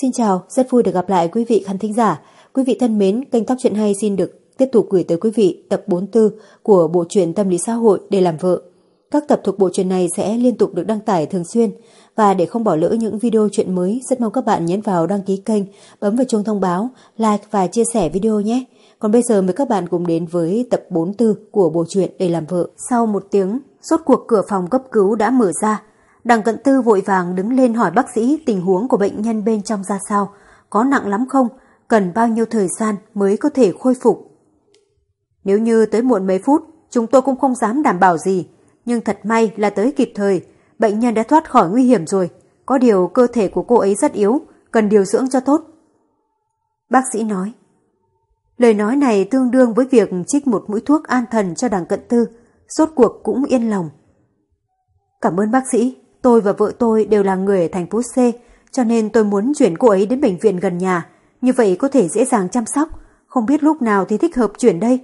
Xin chào, rất vui được gặp lại quý vị khán thính giả. Quý vị thân mến, kênh Tóc Chuyện Hay xin được tiếp tục gửi tới quý vị tập 44 của bộ truyện Tâm lý xã hội để làm vợ. Các tập thuộc bộ truyện này sẽ liên tục được đăng tải thường xuyên và để không bỏ lỡ những video chuyện mới, rất mong các bạn nhấn vào đăng ký kênh, bấm vào chuông thông báo, like và chia sẻ video nhé. Còn bây giờ mời các bạn cùng đến với tập 44 của bộ truyện để làm vợ. Sau một tiếng, suốt cuộc cửa phòng cấp cứu đã mở ra. Đằng cận tư vội vàng đứng lên hỏi bác sĩ tình huống của bệnh nhân bên trong ra sao, có nặng lắm không, cần bao nhiêu thời gian mới có thể khôi phục. Nếu như tới muộn mấy phút, chúng tôi cũng không dám đảm bảo gì, nhưng thật may là tới kịp thời, bệnh nhân đã thoát khỏi nguy hiểm rồi, có điều cơ thể của cô ấy rất yếu, cần điều dưỡng cho tốt. Bác sĩ nói. Lời nói này tương đương với việc trích một mũi thuốc an thần cho đằng cận tư, rốt cuộc cũng yên lòng. Cảm ơn bác sĩ, tôi và vợ tôi đều là người ở thành phố C, cho nên tôi muốn chuyển cô ấy đến bệnh viện gần nhà, như vậy có thể dễ dàng chăm sóc, không biết lúc nào thì thích hợp chuyển đây.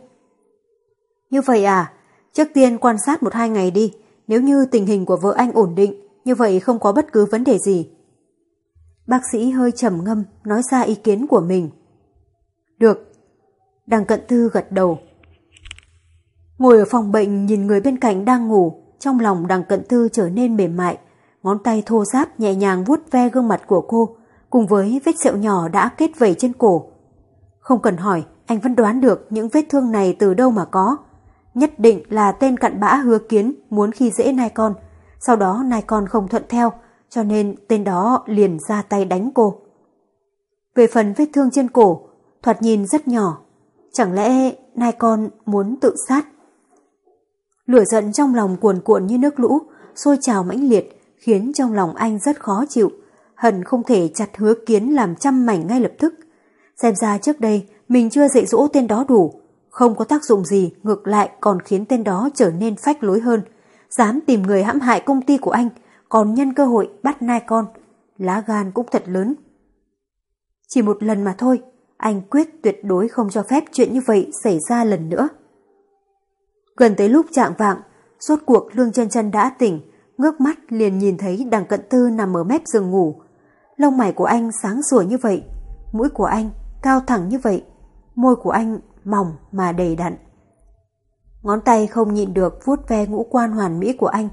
Như vậy à, trước tiên quan sát một hai ngày đi, nếu như tình hình của vợ anh ổn định, như vậy không có bất cứ vấn đề gì. Bác sĩ hơi trầm ngâm nói ra ý kiến của mình. Được. Đằng cận tư gật đầu. Ngồi ở phòng bệnh nhìn người bên cạnh đang ngủ, trong lòng đằng cận tư trở nên mềm mại, ngón tay thô ráp nhẹ nhàng vuốt ve gương mặt của cô, cùng với vết sẹo nhỏ đã kết vẩy trên cổ. Không cần hỏi, anh vẫn đoán được những vết thương này từ đâu mà có. Nhất định là tên cặn bã hứa kiến muốn khi dễ nai con, sau đó nai con không thuận theo, cho nên tên đó liền ra tay đánh cô. Về phần vết thương trên cổ, thoạt nhìn rất nhỏ, chẳng lẽ nai con muốn tự sát? Lửa giận trong lòng cuồn cuộn như nước lũ, sôi trào mãnh liệt, khiến trong lòng anh rất khó chịu, hận không thể chặt hứa kiến làm trăm mảnh ngay lập tức. Xem ra trước đây mình chưa dạy dỗ tên đó đủ, không có tác dụng gì, ngược lại còn khiến tên đó trở nên phách lối hơn, dám tìm người hãm hại công ty của anh, còn nhân cơ hội bắt nai con. Lá gan cũng thật lớn. Chỉ một lần mà thôi, anh quyết tuyệt đối không cho phép chuyện như vậy xảy ra lần nữa. Gần tới lúc trạng vạng, rốt cuộc Lương chân chân đã tỉnh, ngước mắt liền nhìn thấy đằng cận tư nằm ở mép giường ngủ. Lông mày của anh sáng sủa như vậy, mũi của anh cao thẳng như vậy, môi của anh mỏng mà đầy đặn. Ngón tay không nhịn được vuốt ve ngũ quan hoàn mỹ của anh.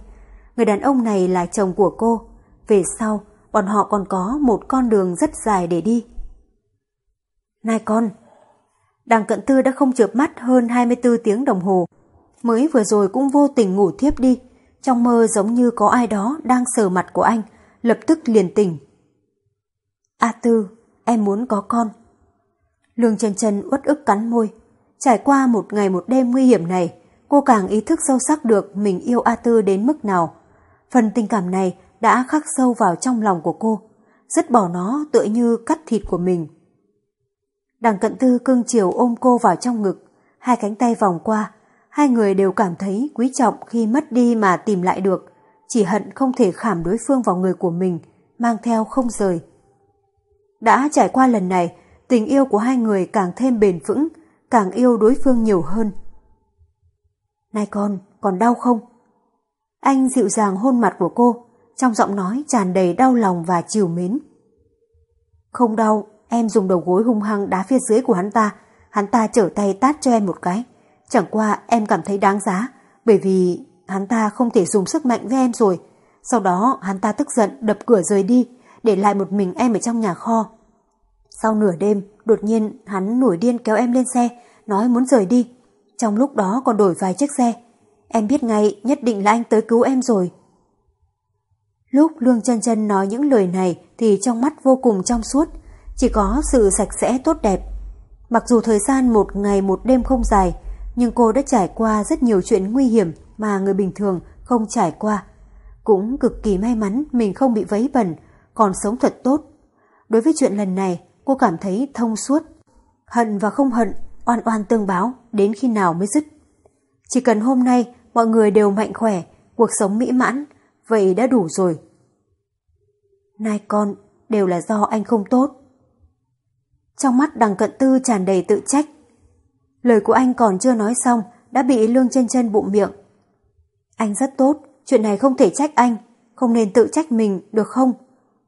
Người đàn ông này là chồng của cô. Về sau, bọn họ còn có một con đường rất dài để đi. Này con! Đằng cận tư đã không chợp mắt hơn 24 tiếng đồng hồ. Mới vừa rồi cũng vô tình ngủ thiếp đi. Trong mơ giống như có ai đó đang sờ mặt của anh, lập tức liền tỉnh. A Tư, em muốn có con. Lương trần trần uất ức cắn môi. Trải qua một ngày một đêm nguy hiểm này, cô càng ý thức sâu sắc được mình yêu A Tư đến mức nào. Phần tình cảm này đã khắc sâu vào trong lòng của cô, dứt bỏ nó tựa như cắt thịt của mình. Đằng cận tư cưng chiều ôm cô vào trong ngực, hai cánh tay vòng qua, hai người đều cảm thấy quý trọng khi mất đi mà tìm lại được, chỉ hận không thể khảm đối phương vào người của mình, mang theo không rời. Đã trải qua lần này, tình yêu của hai người càng thêm bền vững, càng yêu đối phương nhiều hơn. Này con, còn đau không? Anh dịu dàng hôn mặt của cô, trong giọng nói tràn đầy đau lòng và chiều mến. Không đau, em dùng đầu gối hung hăng đá phía dưới của hắn ta, hắn ta trở tay tát cho em một cái. Chẳng qua em cảm thấy đáng giá, bởi vì hắn ta không thể dùng sức mạnh với em rồi. Sau đó hắn ta tức giận đập cửa rời đi, để lại một mình em ở trong nhà kho. Sau nửa đêm, đột nhiên hắn nổi điên kéo em lên xe, nói muốn rời đi. Trong lúc đó còn đổi vài chiếc xe. Em biết ngay nhất định là anh tới cứu em rồi. Lúc Lương chân chân nói những lời này thì trong mắt vô cùng trong suốt, chỉ có sự sạch sẽ tốt đẹp. Mặc dù thời gian một ngày một đêm không dài, nhưng cô đã trải qua rất nhiều chuyện nguy hiểm mà người bình thường không trải qua. Cũng cực kỳ may mắn mình không bị vấy bẩn, còn sống thật tốt. Đối với chuyện lần này, cô cảm thấy thông suốt. Hận và không hận, oan oan tương báo, đến khi nào mới dứt. Chỉ cần hôm nay mọi người đều mạnh khỏe, cuộc sống mỹ mãn, vậy đã đủ rồi. Nai con, đều là do anh không tốt. Trong mắt đằng cận tư tràn đầy tự trách. Lời của anh còn chưa nói xong, đã bị lương chân chân bụng miệng. Anh rất tốt, chuyện này không thể trách anh, không nên tự trách mình, được không?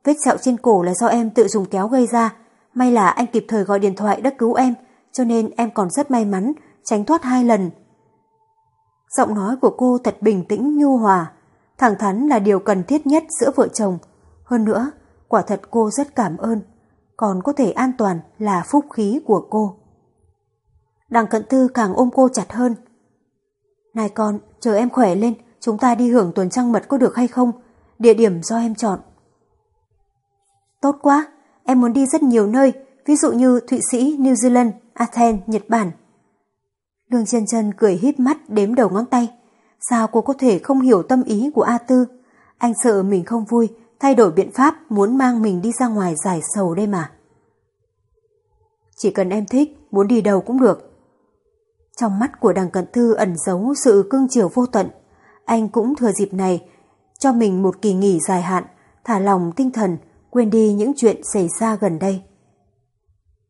Vết sẹo trên cổ là do em tự dùng kéo gây ra. May là anh kịp thời gọi điện thoại đã cứu em, cho nên em còn rất may mắn, tránh thoát hai lần. Giọng nói của cô thật bình tĩnh nhu hòa, thẳng thắn là điều cần thiết nhất giữa vợ chồng. Hơn nữa, quả thật cô rất cảm ơn, còn có thể an toàn là phúc khí của cô. Đằng cận tư càng ôm cô chặt hơn. Này con, chờ em khỏe lên, chúng ta đi hưởng tuần trăng mật có được hay không? Địa điểm do em chọn. Tốt quá, em muốn đi rất nhiều nơi, ví dụ như Thụy Sĩ, New Zealand, Athens, Nhật Bản. Lương chân chân cười híp mắt đếm đầu ngón tay. Sao cô có thể không hiểu tâm ý của A Tư? Anh sợ mình không vui, thay đổi biện pháp muốn mang mình đi ra ngoài giải sầu đây mà. Chỉ cần em thích, muốn đi đâu cũng được. Trong mắt của đằng cận thư ẩn giấu sự cương chiều vô tận. Anh cũng thừa dịp này cho mình một kỳ nghỉ dài hạn, thả lòng tinh thần, quên đi những chuyện xảy ra gần đây.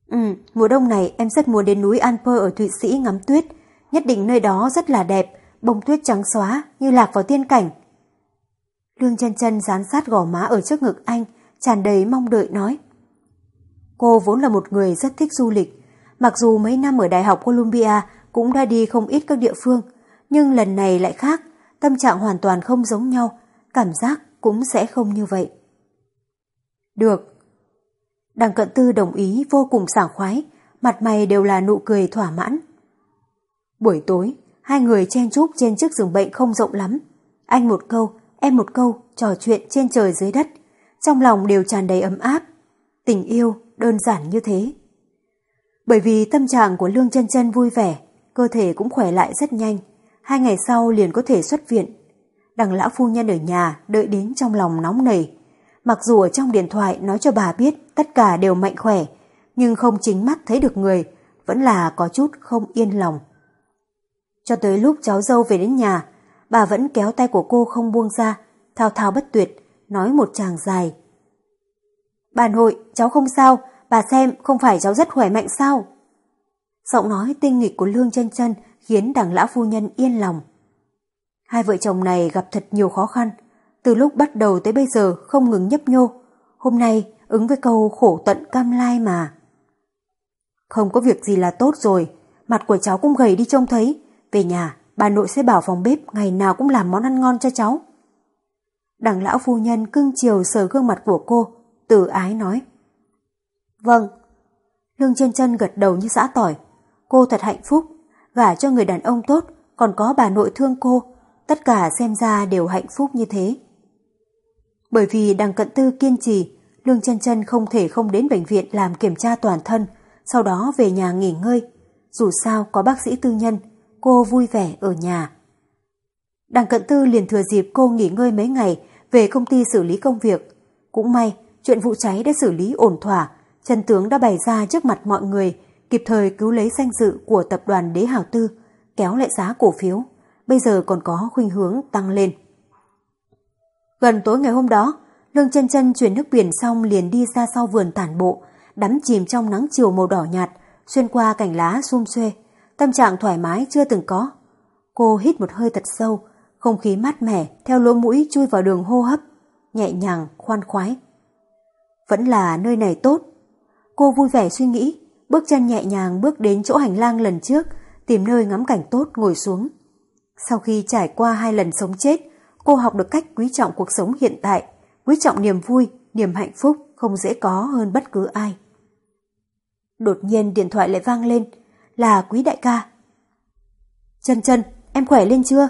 Ừ, mùa đông này em rất muốn đến núi Alper ở Thụy Sĩ ngắm tuyết, nhất định nơi đó rất là đẹp, bông tuyết trắng xóa như lạc vào tiên cảnh. Lương chân chân dán sát gò má ở trước ngực anh, tràn đầy mong đợi nói. Cô vốn là một người rất thích du lịch, mặc dù mấy năm ở Đại học Columbia cũng đã đi không ít các địa phương, nhưng lần này lại khác, tâm trạng hoàn toàn không giống nhau, cảm giác cũng sẽ không như vậy. Được. Đằng cận tư đồng ý vô cùng sảng khoái, mặt mày đều là nụ cười thỏa mãn. Buổi tối, hai người chen chúc trên chiếc giường bệnh không rộng lắm. Anh một câu, em một câu, trò chuyện trên trời dưới đất. Trong lòng đều tràn đầy ấm áp. Tình yêu đơn giản như thế. Bởi vì tâm trạng của Lương chân chân vui vẻ, cơ thể cũng khỏe lại rất nhanh. Hai ngày sau liền có thể xuất viện. Đằng lão phu nhân ở nhà đợi đến trong lòng nóng nảy. Mặc dù ở trong điện thoại nói cho bà biết tất cả đều mạnh khỏe, nhưng không chính mắt thấy được người, vẫn là có chút không yên lòng. Cho tới lúc cháu dâu về đến nhà, bà vẫn kéo tay của cô không buông ra, thao thao bất tuyệt, nói một tràng dài. Bà nội, cháu không sao, bà xem không phải cháu rất khỏe mạnh sao? Giọng nói tinh nghịch của Lương chân chân khiến đảng lão phu nhân yên lòng. Hai vợ chồng này gặp thật nhiều khó khăn, từ lúc bắt đầu tới bây giờ không ngừng nhấp nhô. Hôm nay ứng với câu khổ tận cam lai mà. Không có việc gì là tốt rồi, mặt của cháu cũng gầy đi trông thấy. Về nhà, bà nội sẽ bảo phòng bếp ngày nào cũng làm món ăn ngon cho cháu. Đằng lão phu nhân cưng chiều sờ gương mặt của cô, từ ái nói. Vâng. Lương chân chân gật đầu như xã tỏi. Cô thật hạnh phúc, gả cho người đàn ông tốt, còn có bà nội thương cô. Tất cả xem ra đều hạnh phúc như thế. Bởi vì đằng cận tư kiên trì, Lương chân chân không thể không đến bệnh viện làm kiểm tra toàn thân, sau đó về nhà nghỉ ngơi. Dù sao có bác sĩ tư nhân, cô vui vẻ ở nhà. Đằng cận tư liền thừa dịp cô nghỉ ngơi mấy ngày về công ty xử lý công việc. Cũng may, chuyện vụ cháy đã xử lý ổn thỏa, chân tướng đã bày ra trước mặt mọi người, kịp thời cứu lấy danh dự của tập đoàn Đế Hào Tư, kéo lại giá cổ phiếu, bây giờ còn có khuynh hướng tăng lên. Gần tối ngày hôm đó, Lương chân chân chuyển nước biển xong liền đi ra sau vườn tản bộ, đắm chìm trong nắng chiều màu đỏ nhạt, xuyên qua cành lá xum xuê, tâm trạng thoải mái chưa từng có. Cô hít một hơi thật sâu, không khí mát mẻ theo lỗ mũi chui vào đường hô hấp, nhẹ nhàng, khoan khoái. Vẫn là nơi này tốt. Cô vui vẻ suy nghĩ, bước chân nhẹ nhàng bước đến chỗ hành lang lần trước, tìm nơi ngắm cảnh tốt ngồi xuống. Sau khi trải qua hai lần sống chết, cô học được cách quý trọng cuộc sống hiện tại, quý trọng niềm vui, niềm hạnh phúc không dễ có hơn bất cứ ai. Đột nhiên điện thoại lại vang lên, là quý đại ca. Chân chân, em khỏe lên chưa?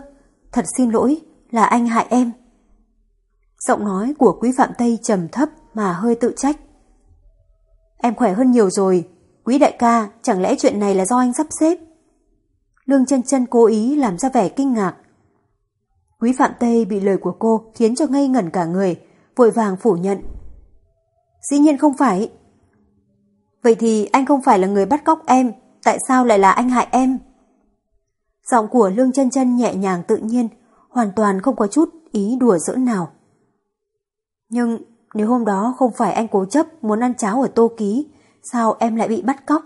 Thật xin lỗi, là anh hại em. Giọng nói của quý Phạm Tây trầm thấp mà hơi tự trách. Em khỏe hơn nhiều rồi, quý đại ca, chẳng lẽ chuyện này là do anh sắp xếp? Lương chân chân cố ý làm ra vẻ kinh ngạc. Quý Phạm Tây bị lời của cô khiến cho ngây ngẩn cả người, vội vàng phủ nhận. Dĩ nhiên không phải. Vậy thì anh không phải là người bắt cóc em, tại sao lại là anh hại em? Giọng của Lương chân chân nhẹ nhàng tự nhiên, hoàn toàn không có chút ý đùa giỡn nào. Nhưng nếu hôm đó không phải anh cố chấp muốn ăn cháo ở Tô Ký, sao em lại bị bắt cóc?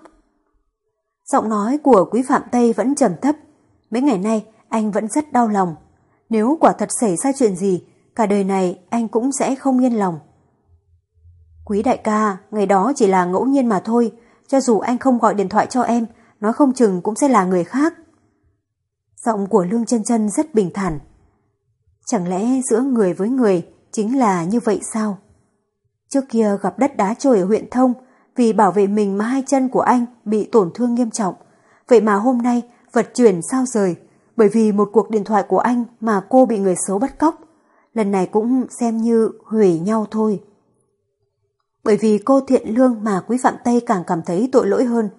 Giọng nói của quý Phạm Tây vẫn trầm thấp. Mấy ngày nay anh vẫn rất đau lòng. Nếu quả thật xảy ra chuyện gì, cả đời này anh cũng sẽ không yên lòng. Quý đại ca, ngày đó chỉ là ngẫu nhiên mà thôi, cho dù anh không gọi điện thoại cho em, nói không chừng cũng sẽ là người khác. Giọng của Lương chân chân rất bình thản. Chẳng lẽ giữa người với người chính là như vậy sao? Trước kia gặp đất đá trôi ở huyện Thông, vì bảo vệ mình mà hai chân của anh bị tổn thương nghiêm trọng. Vậy mà hôm nay vật chuyển sao rời, bởi vì một cuộc điện thoại của anh mà cô bị người xấu bắt cóc. Lần này cũng xem như hủy nhau thôi. Bởi vì cô thiện lương mà quý Phạm Tây càng cảm thấy tội lỗi hơn.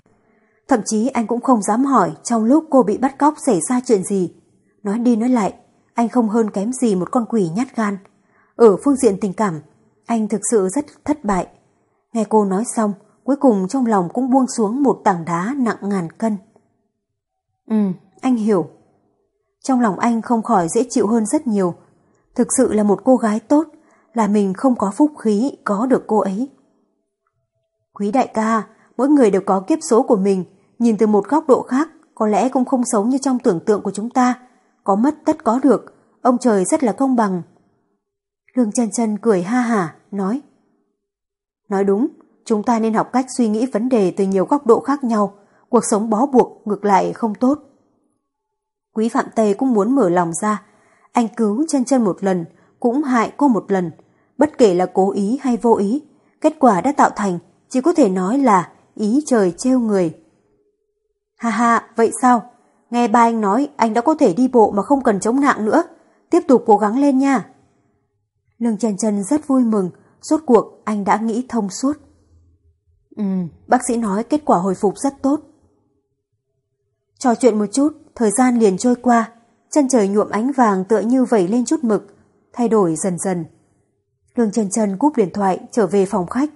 Thậm chí anh cũng không dám hỏi trong lúc cô bị bắt cóc xảy ra chuyện gì. Nói đi nói lại, anh không hơn kém gì một con quỷ nhát gan. Ở phương diện tình cảm, anh thực sự rất thất bại. Nghe cô nói xong, cuối cùng trong lòng cũng buông xuống một tảng đá nặng ngàn cân. Ừ, anh hiểu. Trong lòng anh không khỏi dễ chịu hơn rất nhiều. Thực sự là một cô gái tốt, là mình không có phúc khí có được cô ấy. Quý đại ca, mỗi người đều có kiếp số của mình, nhìn từ một góc độ khác, có lẽ cũng không sống như trong tưởng tượng của chúng ta. Có mất tất có được, ông trời rất là công bằng. Lương chân chân cười ha hả, nói. Nói đúng, chúng ta nên học cách suy nghĩ vấn đề từ nhiều góc độ khác nhau, cuộc sống bó buộc ngược lại không tốt. Quý Phạm Tây cũng muốn mở lòng ra, anh cứu chân chân một lần, cũng hại cô một lần, bất kể là cố ý hay vô ý, kết quả đã tạo thành, chỉ có thể nói là ý trời trêu người. Ha ha, vậy sao? Nghe ba anh nói anh đã có thể đi bộ mà không cần chống nạng nữa, tiếp tục cố gắng lên nha. Lương Trần Trần rất vui mừng, rốt cuộc anh đã nghĩ thông suốt. Ừ, bác sĩ nói kết quả hồi phục rất tốt. Trò chuyện một chút, thời gian liền trôi qua, chân trời nhuộm ánh vàng tựa như vẩy lên chút mực, thay đổi dần dần. Lương Trần Trần cúp điện thoại trở về phòng khách.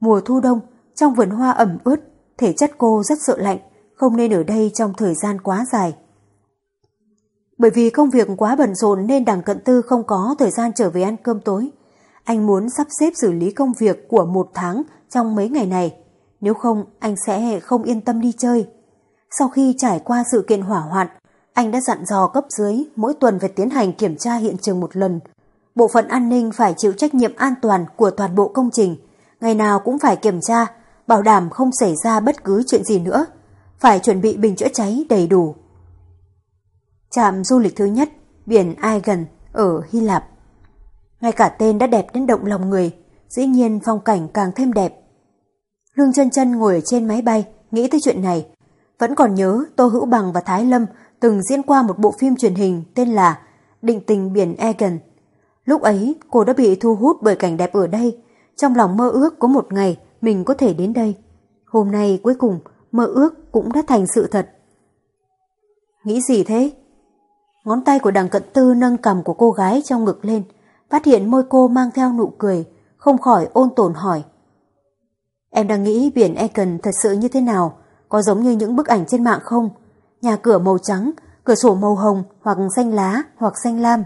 Mùa thu đông, trong vườn hoa ẩm ướt, thể chất cô rất sợ lạnh, không nên ở đây trong thời gian quá dài. Bởi vì công việc quá bận rộn nên đằng cận tư không có thời gian trở về ăn cơm tối. Anh muốn sắp xếp xử lý công việc của một tháng trong mấy ngày này. Nếu không, anh sẽ không yên tâm đi chơi. Sau khi trải qua sự kiện hỏa hoạn, anh đã dặn dò cấp dưới mỗi tuần phải tiến hành kiểm tra hiện trường một lần. Bộ phận an ninh phải chịu trách nhiệm an toàn của toàn bộ công trình. Ngày nào cũng phải kiểm tra, bảo đảm không xảy ra bất cứ chuyện gì nữa. Phải chuẩn bị bình chữa cháy đầy đủ. Trạm du lịch thứ nhất, biển Aegon ở Hy Lạp. Ngay cả tên đã đẹp đến động lòng người, dĩ nhiên phong cảnh càng thêm đẹp. Lương chân chân ngồi ở trên máy bay, nghĩ tới chuyện này. Vẫn còn nhớ Tô Hữu Bằng và Thái Lâm từng diễn qua một bộ phim truyền hình tên là Định tình biển Egan. Lúc ấy cô đã bị thu hút bởi cảnh đẹp ở đây, trong lòng mơ ước có một ngày mình có thể đến đây. Hôm nay cuối cùng mơ ước cũng đã thành sự thật. Nghĩ gì thế? Ngón tay của đằng cận tư nâng cầm của cô gái trong ngực lên, phát hiện môi cô mang theo nụ cười, không khỏi ôn tồn hỏi. Em đang nghĩ biển Eken thật sự như thế nào, có giống như những bức ảnh trên mạng không? Nhà cửa màu trắng, cửa sổ màu hồng hoặc xanh lá hoặc xanh lam,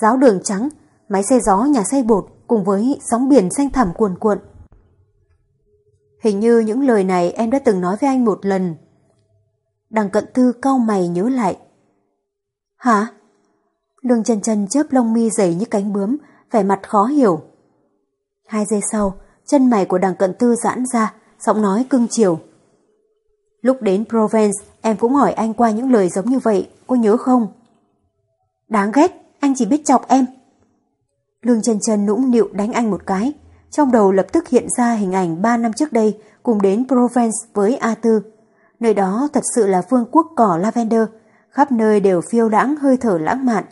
giáo đường trắng, máy xe gió nhà xe bột cùng với sóng biển xanh thẳm cuồn cuộn. Hình như những lời này em đã từng nói với anh một lần. Đằng cận thư cau mày nhớ lại. Hả? Lương chân chân chớp lông mi dày như cánh bướm, vẻ mặt khó hiểu. Hai giây sau, chân mày của đằng cận tư giãn ra, giọng nói cưng chiều. Lúc đến Provence, em cũng hỏi anh qua những lời giống như vậy, cô nhớ không? Đáng ghét, anh chỉ biết chọc em. Lương chân chân nũng nịu đánh anh một cái, trong đầu lập tức hiện ra hình ảnh 3 năm trước đây cùng đến Provence với A Tư. Nơi đó thật sự là vương quốc cỏ lavender, khắp nơi đều phiêu lãng hơi thở lãng mạn,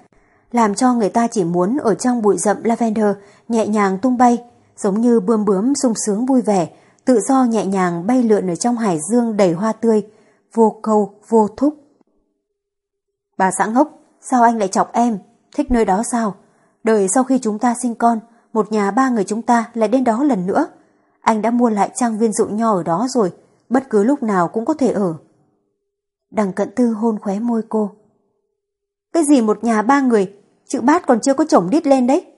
làm cho người ta chỉ muốn ở trong bụi rậm lavender nhẹ nhàng tung bay, giống như bươm bướm sung sướng vui vẻ, tự do nhẹ nhàng bay lượn ở trong hải dương đầy hoa tươi, vô câu, vô thúc. Bà xã ngốc, sao anh lại chọc em? Thích nơi đó sao? Đợi sau khi chúng ta sinh con, một nhà ba người chúng ta lại đến đó lần nữa. Anh đã mua lại trang viên dụng nho ở đó rồi, bất cứ lúc nào cũng có thể ở. Đằng cận tư hôn khóe môi cô. Cái gì một nhà ba người, chữ bát còn chưa có chồng đít lên đấy.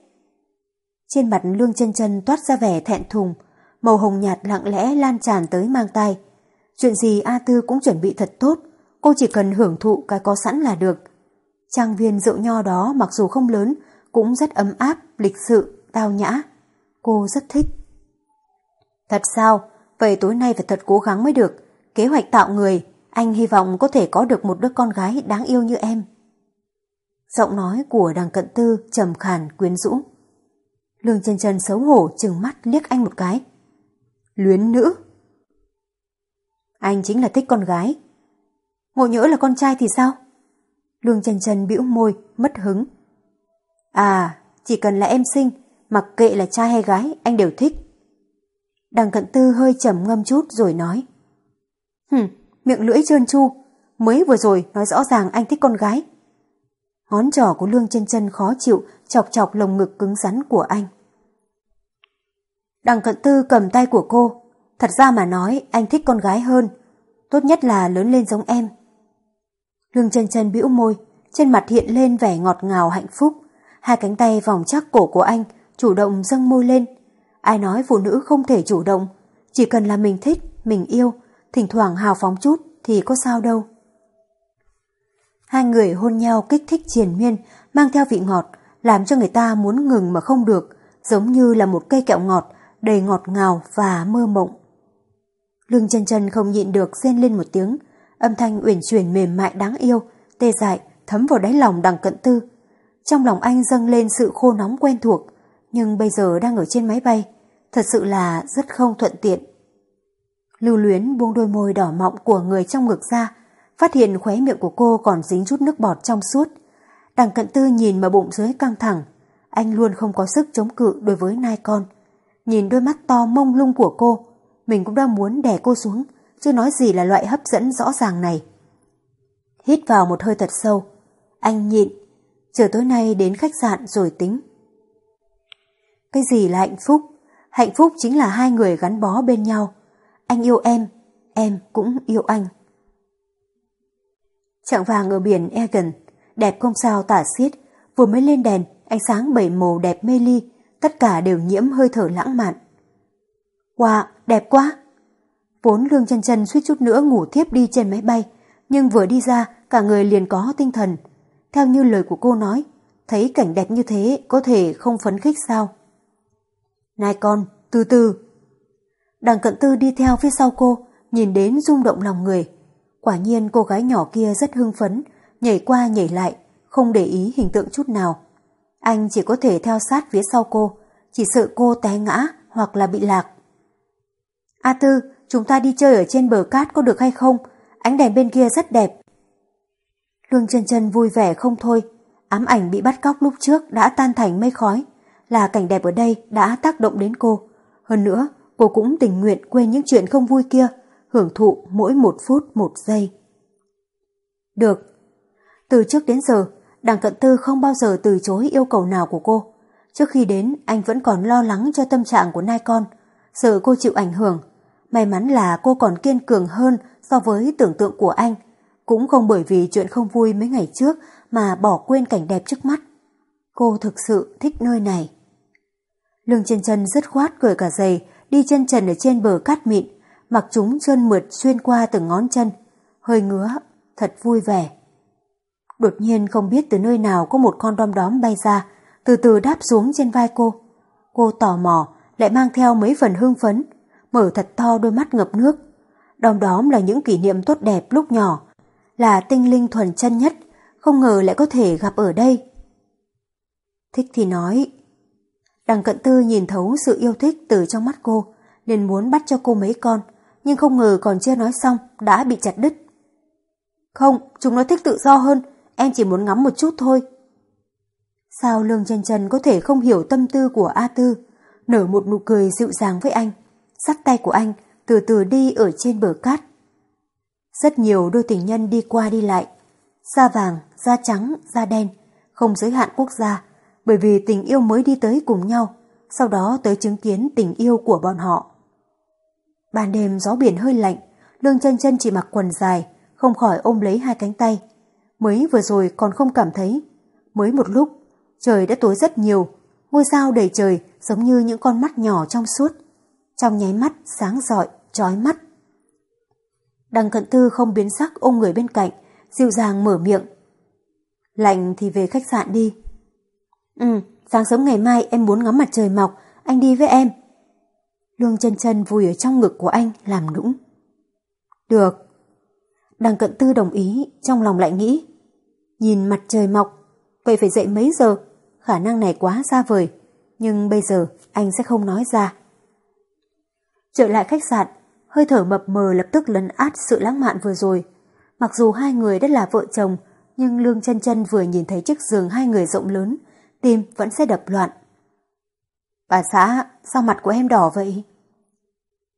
Trên mặt lương chân chân toát ra vẻ thẹn thùng, màu hồng nhạt lặng lẽ lan tràn tới mang tay. Chuyện gì A Tư cũng chuẩn bị thật tốt, cô chỉ cần hưởng thụ cái có sẵn là được. Trang viên rượu nho đó mặc dù không lớn, cũng rất ấm áp, lịch sự, tao nhã. Cô rất thích. Thật sao? Vậy tối nay phải thật cố gắng mới được. Kế hoạch tạo người, anh hy vọng có thể có được một đứa con gái đáng yêu như em. Giọng nói của đằng cận tư trầm khàn quyến rũ. Lương chân chân xấu hổ trừng mắt liếc anh một cái. Luyến nữ. Anh chính là thích con gái. Ngộ nhỡ là con trai thì sao? Lương chân chân bĩu môi, mất hứng. À, chỉ cần là em sinh, mặc kệ là trai hay gái, anh đều thích. Đằng cận tư hơi trầm ngâm chút rồi nói. Hừm, miệng lưỡi trơn chu, mới vừa rồi nói rõ ràng anh thích con gái. Ngón trỏ của Lương chân chân khó chịu chọc chọc lồng ngực cứng rắn của anh. Đằng cận tư cầm tay của cô, thật ra mà nói anh thích con gái hơn, tốt nhất là lớn lên giống em. Lương chân chân bĩu môi, trên mặt hiện lên vẻ ngọt ngào hạnh phúc, hai cánh tay vòng chắc cổ của anh, chủ động dâng môi lên. Ai nói phụ nữ không thể chủ động, chỉ cần là mình thích, mình yêu, thỉnh thoảng hào phóng chút thì có sao đâu. Hai người hôn nhau kích thích triền miên, mang theo vị ngọt, làm cho người ta muốn ngừng mà không được, giống như là một cây kẹo ngọt, đầy ngọt ngào và mơ mộng. Lương chân chân không nhịn được rên lên một tiếng, âm thanh uyển chuyển mềm mại đáng yêu, tê dại, thấm vào đáy lòng đằng cận tư. Trong lòng anh dâng lên sự khô nóng quen thuộc, nhưng bây giờ đang ở trên máy bay, thật sự là rất không thuận tiện. Lưu luyến buông đôi môi đỏ mọng của người trong ngực ra, phát hiện khóe miệng của cô còn dính chút nước bọt trong suốt. Đằng cận tư nhìn mà bụng dưới căng thẳng, anh luôn không có sức chống cự đối với nai con. Nhìn đôi mắt to mông lung của cô, mình cũng đang muốn đè cô xuống, chứ nói gì là loại hấp dẫn rõ ràng này. Hít vào một hơi thật sâu, anh nhịn, chờ tối nay đến khách sạn rồi tính. Cái gì là hạnh phúc? Hạnh phúc chính là hai người gắn bó bên nhau. Anh yêu em, em cũng yêu anh. Trạng vàng ở biển Egan, đẹp không sao tả xiết, vừa mới lên đèn, ánh sáng bảy màu đẹp mê ly, tất cả đều nhiễm hơi thở lãng mạn. Wow, đẹp quá! Vốn lương chân chân suýt chút nữa ngủ thiếp đi trên máy bay, nhưng vừa đi ra, cả người liền có tinh thần. Theo như lời của cô nói, thấy cảnh đẹp như thế có thể không phấn khích sao? Này con, từ từ. Đằng cận tư đi theo phía sau cô, nhìn đến rung động lòng người. Quả nhiên cô gái nhỏ kia rất hưng phấn, nhảy qua nhảy lại, không để ý hình tượng chút nào. Anh chỉ có thể theo sát phía sau cô, chỉ sợ cô té ngã hoặc là bị lạc. A Tư, chúng ta đi chơi ở trên bờ cát có được hay không? Ánh đèn bên kia rất đẹp. Lương chân chân vui vẻ không thôi, ám ảnh bị bắt cóc lúc trước đã tan thành mây khói, là cảnh đẹp ở đây đã tác động đến cô. Hơn nữa, cô cũng tình nguyện quên những chuyện không vui kia, hưởng thụ mỗi một phút một giây. Được. Từ trước đến giờ, đằng cận tư không bao giờ từ chối yêu cầu nào của cô. Trước khi đến, anh vẫn còn lo lắng cho tâm trạng của nai con, sợ cô chịu ảnh hưởng. May mắn là cô còn kiên cường hơn so với tưởng tượng của anh, cũng không bởi vì chuyện không vui mấy ngày trước mà bỏ quên cảnh đẹp trước mắt. Cô thực sự thích nơi này. Lương chân chân dứt khoát cởi cả giày, đi chân trần ở trên bờ cát mịn, mặc chúng trơn mượt xuyên qua từng ngón chân, hơi ngứa, thật vui vẻ. Đột nhiên không biết từ nơi nào có một con đom đóm bay ra, từ từ đáp xuống trên vai cô. Cô tò mò, lại mang theo mấy phần hưng phấn, mở thật to đôi mắt ngập nước. Đom đóm là những kỷ niệm tốt đẹp lúc nhỏ, là tinh linh thuần chân nhất, không ngờ lại có thể gặp ở đây. Thích thì nói. Đằng cận tư nhìn thấu sự yêu thích từ trong mắt cô, nên muốn bắt cho cô mấy con, nhưng không ngờ còn chưa nói xong đã bị chặt đứt. Không, chúng nó thích tự do hơn, em chỉ muốn ngắm một chút thôi. Sao Lương chân chân có thể không hiểu tâm tư của A Tư, nở một nụ cười dịu dàng với anh, sắt tay của anh từ từ đi ở trên bờ cát. Rất nhiều đôi tình nhân đi qua đi lại, da vàng, da trắng, da đen, không giới hạn quốc gia, bởi vì tình yêu mới đi tới cùng nhau, sau đó tới chứng kiến tình yêu của bọn họ. Ban đêm gió biển hơi lạnh, lương chân chân chỉ mặc quần dài, không khỏi ôm lấy hai cánh tay. Mới vừa rồi còn không cảm thấy. Mới một lúc, trời đã tối rất nhiều, ngôi sao đầy trời giống như những con mắt nhỏ trong suốt. Trong nháy mắt sáng rọi, trói mắt. Đằng cận tư không biến sắc ôm người bên cạnh, dịu dàng mở miệng. Lạnh thì về khách sạn đi. Ừ, sáng sớm ngày mai em muốn ngắm mặt trời mọc, anh đi với em. Lương chân chân vùi ở trong ngực của anh làm nũng. Được. Đằng cận tư đồng ý, trong lòng lại nghĩ. Nhìn mặt trời mọc, vậy phải dậy mấy giờ? Khả năng này quá xa vời, nhưng bây giờ anh sẽ không nói ra. Trở lại khách sạn, hơi thở mập mờ lập tức lấn át sự lãng mạn vừa rồi. Mặc dù hai người đã là vợ chồng, nhưng Lương chân chân vừa nhìn thấy chiếc giường hai người rộng lớn, tim vẫn sẽ đập loạn. Bà xã, sao mặt của em đỏ vậy?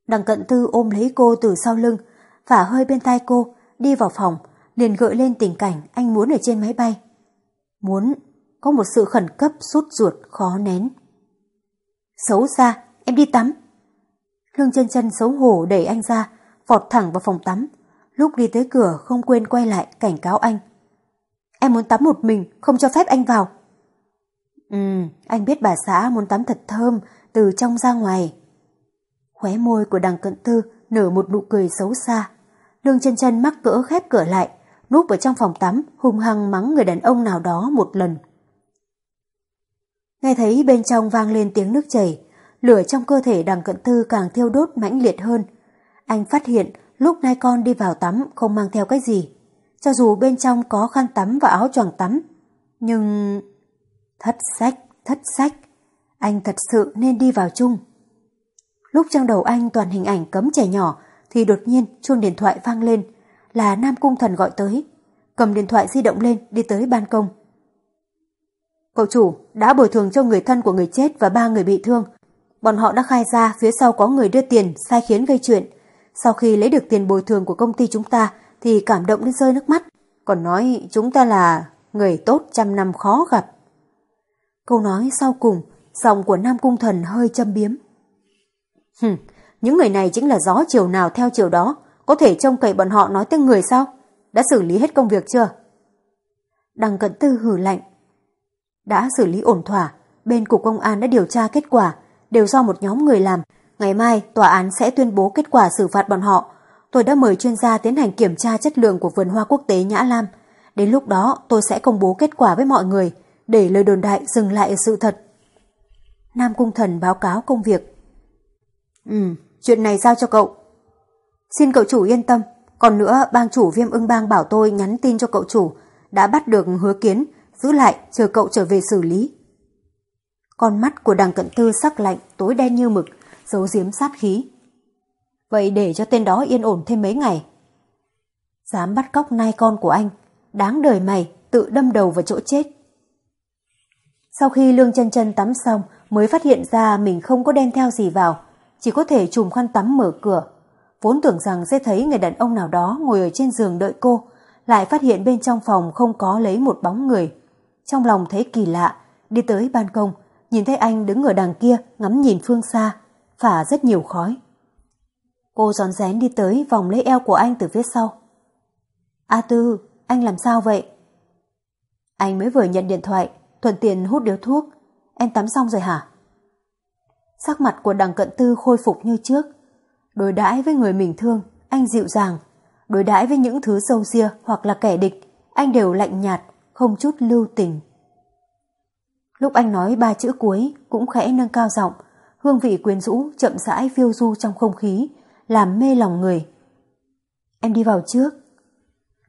Đằng cận tư ôm lấy cô từ sau lưng, phả hơi bên tai cô, đi vào phòng, liền gợi lên tình cảnh anh muốn ở trên máy bay. Muốn, có một sự khẩn cấp sút ruột khó nén. Xấu xa, em đi tắm. Lương chân chân xấu hổ đẩy anh ra, vọt thẳng vào phòng tắm. Lúc đi tới cửa không quên quay lại cảnh cáo anh. Em muốn tắm một mình, không cho phép anh vào. Ừ, anh biết bà xã muốn tắm thật thơm, từ trong ra ngoài. Khóe môi của đằng cận tư nở một nụ cười xấu xa. Lương chân chân mắc cỡ khép cửa lại, núp ở trong phòng tắm, hung hăng mắng người đàn ông nào đó một lần. Nghe thấy bên trong vang lên tiếng nước chảy, lửa trong cơ thể đằng cận tư càng thiêu đốt mãnh liệt hơn. Anh phát hiện lúc nay con đi vào tắm không mang theo cái gì. Cho dù bên trong có khăn tắm và áo choàng tắm, nhưng... Thất sách, thất sách, anh thật sự nên đi vào chung. Lúc trong đầu anh toàn hình ảnh cấm trẻ nhỏ thì đột nhiên chuông điện thoại vang lên là Nam Cung Thần gọi tới. Cầm điện thoại di động lên đi tới ban công. Cậu chủ đã bồi thường cho người thân của người chết và ba người bị thương. Bọn họ đã khai ra phía sau có người đưa tiền sai khiến gây chuyện. Sau khi lấy được tiền bồi thường của công ty chúng ta thì cảm động đến rơi nước mắt. Còn nói chúng ta là người tốt trăm năm khó gặp. Câu nói sau cùng, giọng của Nam Cung Thần hơi châm biếm. Hừm, những người này chính là gió chiều nào theo chiều đó, có thể trông cậy bọn họ nói tiếng người sao? Đã xử lý hết công việc chưa? Đằng cận tư hử lạnh. Đã xử lý ổn thỏa, bên cục công an đã điều tra kết quả, đều do một nhóm người làm. Ngày mai, tòa án sẽ tuyên bố kết quả xử phạt bọn họ. Tôi đã mời chuyên gia tiến hành kiểm tra chất lượng của vườn hoa quốc tế Nhã Lam. Đến lúc đó, tôi sẽ công bố kết quả với mọi người, để lời đồn đại dừng lại sự thật. Nam Cung Thần báo cáo công việc. Ừ, chuyện này giao cho cậu. Xin cậu chủ yên tâm, còn nữa bang chủ viêm ưng bang bảo tôi nhắn tin cho cậu chủ, đã bắt được hứa kiến, giữ lại chờ cậu trở về xử lý. Con mắt của đằng cận tư sắc lạnh, tối đen như mực, giấu giếm sát khí. Vậy để cho tên đó yên ổn thêm mấy ngày. Dám bắt cóc nai con của anh, đáng đời mày tự đâm đầu vào chỗ chết. Sau khi Lương chân chân tắm xong mới phát hiện ra mình không có đem theo gì vào, chỉ có thể chùm khăn tắm mở cửa. Vốn tưởng rằng sẽ thấy người đàn ông nào đó ngồi ở trên giường đợi cô, lại phát hiện bên trong phòng không có lấy một bóng người. Trong lòng thấy kỳ lạ, đi tới ban công, nhìn thấy anh đứng ở đằng kia ngắm nhìn phương xa, phả rất nhiều khói. Cô giòn rén đi tới vòng lấy eo của anh từ phía sau. A Tư, anh làm sao vậy? Anh mới vừa nhận điện thoại, thuận tiện hút điếu thuốc. Em tắm xong rồi hả? Sắc mặt của đằng cận tư khôi phục như trước. Đối đãi với người mình thương, anh dịu dàng. Đối đãi với những thứ sâu ria hoặc là kẻ địch, anh đều lạnh nhạt, không chút lưu tình. Lúc anh nói ba chữ cuối cũng khẽ nâng cao giọng, hương vị quyến rũ chậm rãi phiêu du trong không khí, làm mê lòng người. Em đi vào trước.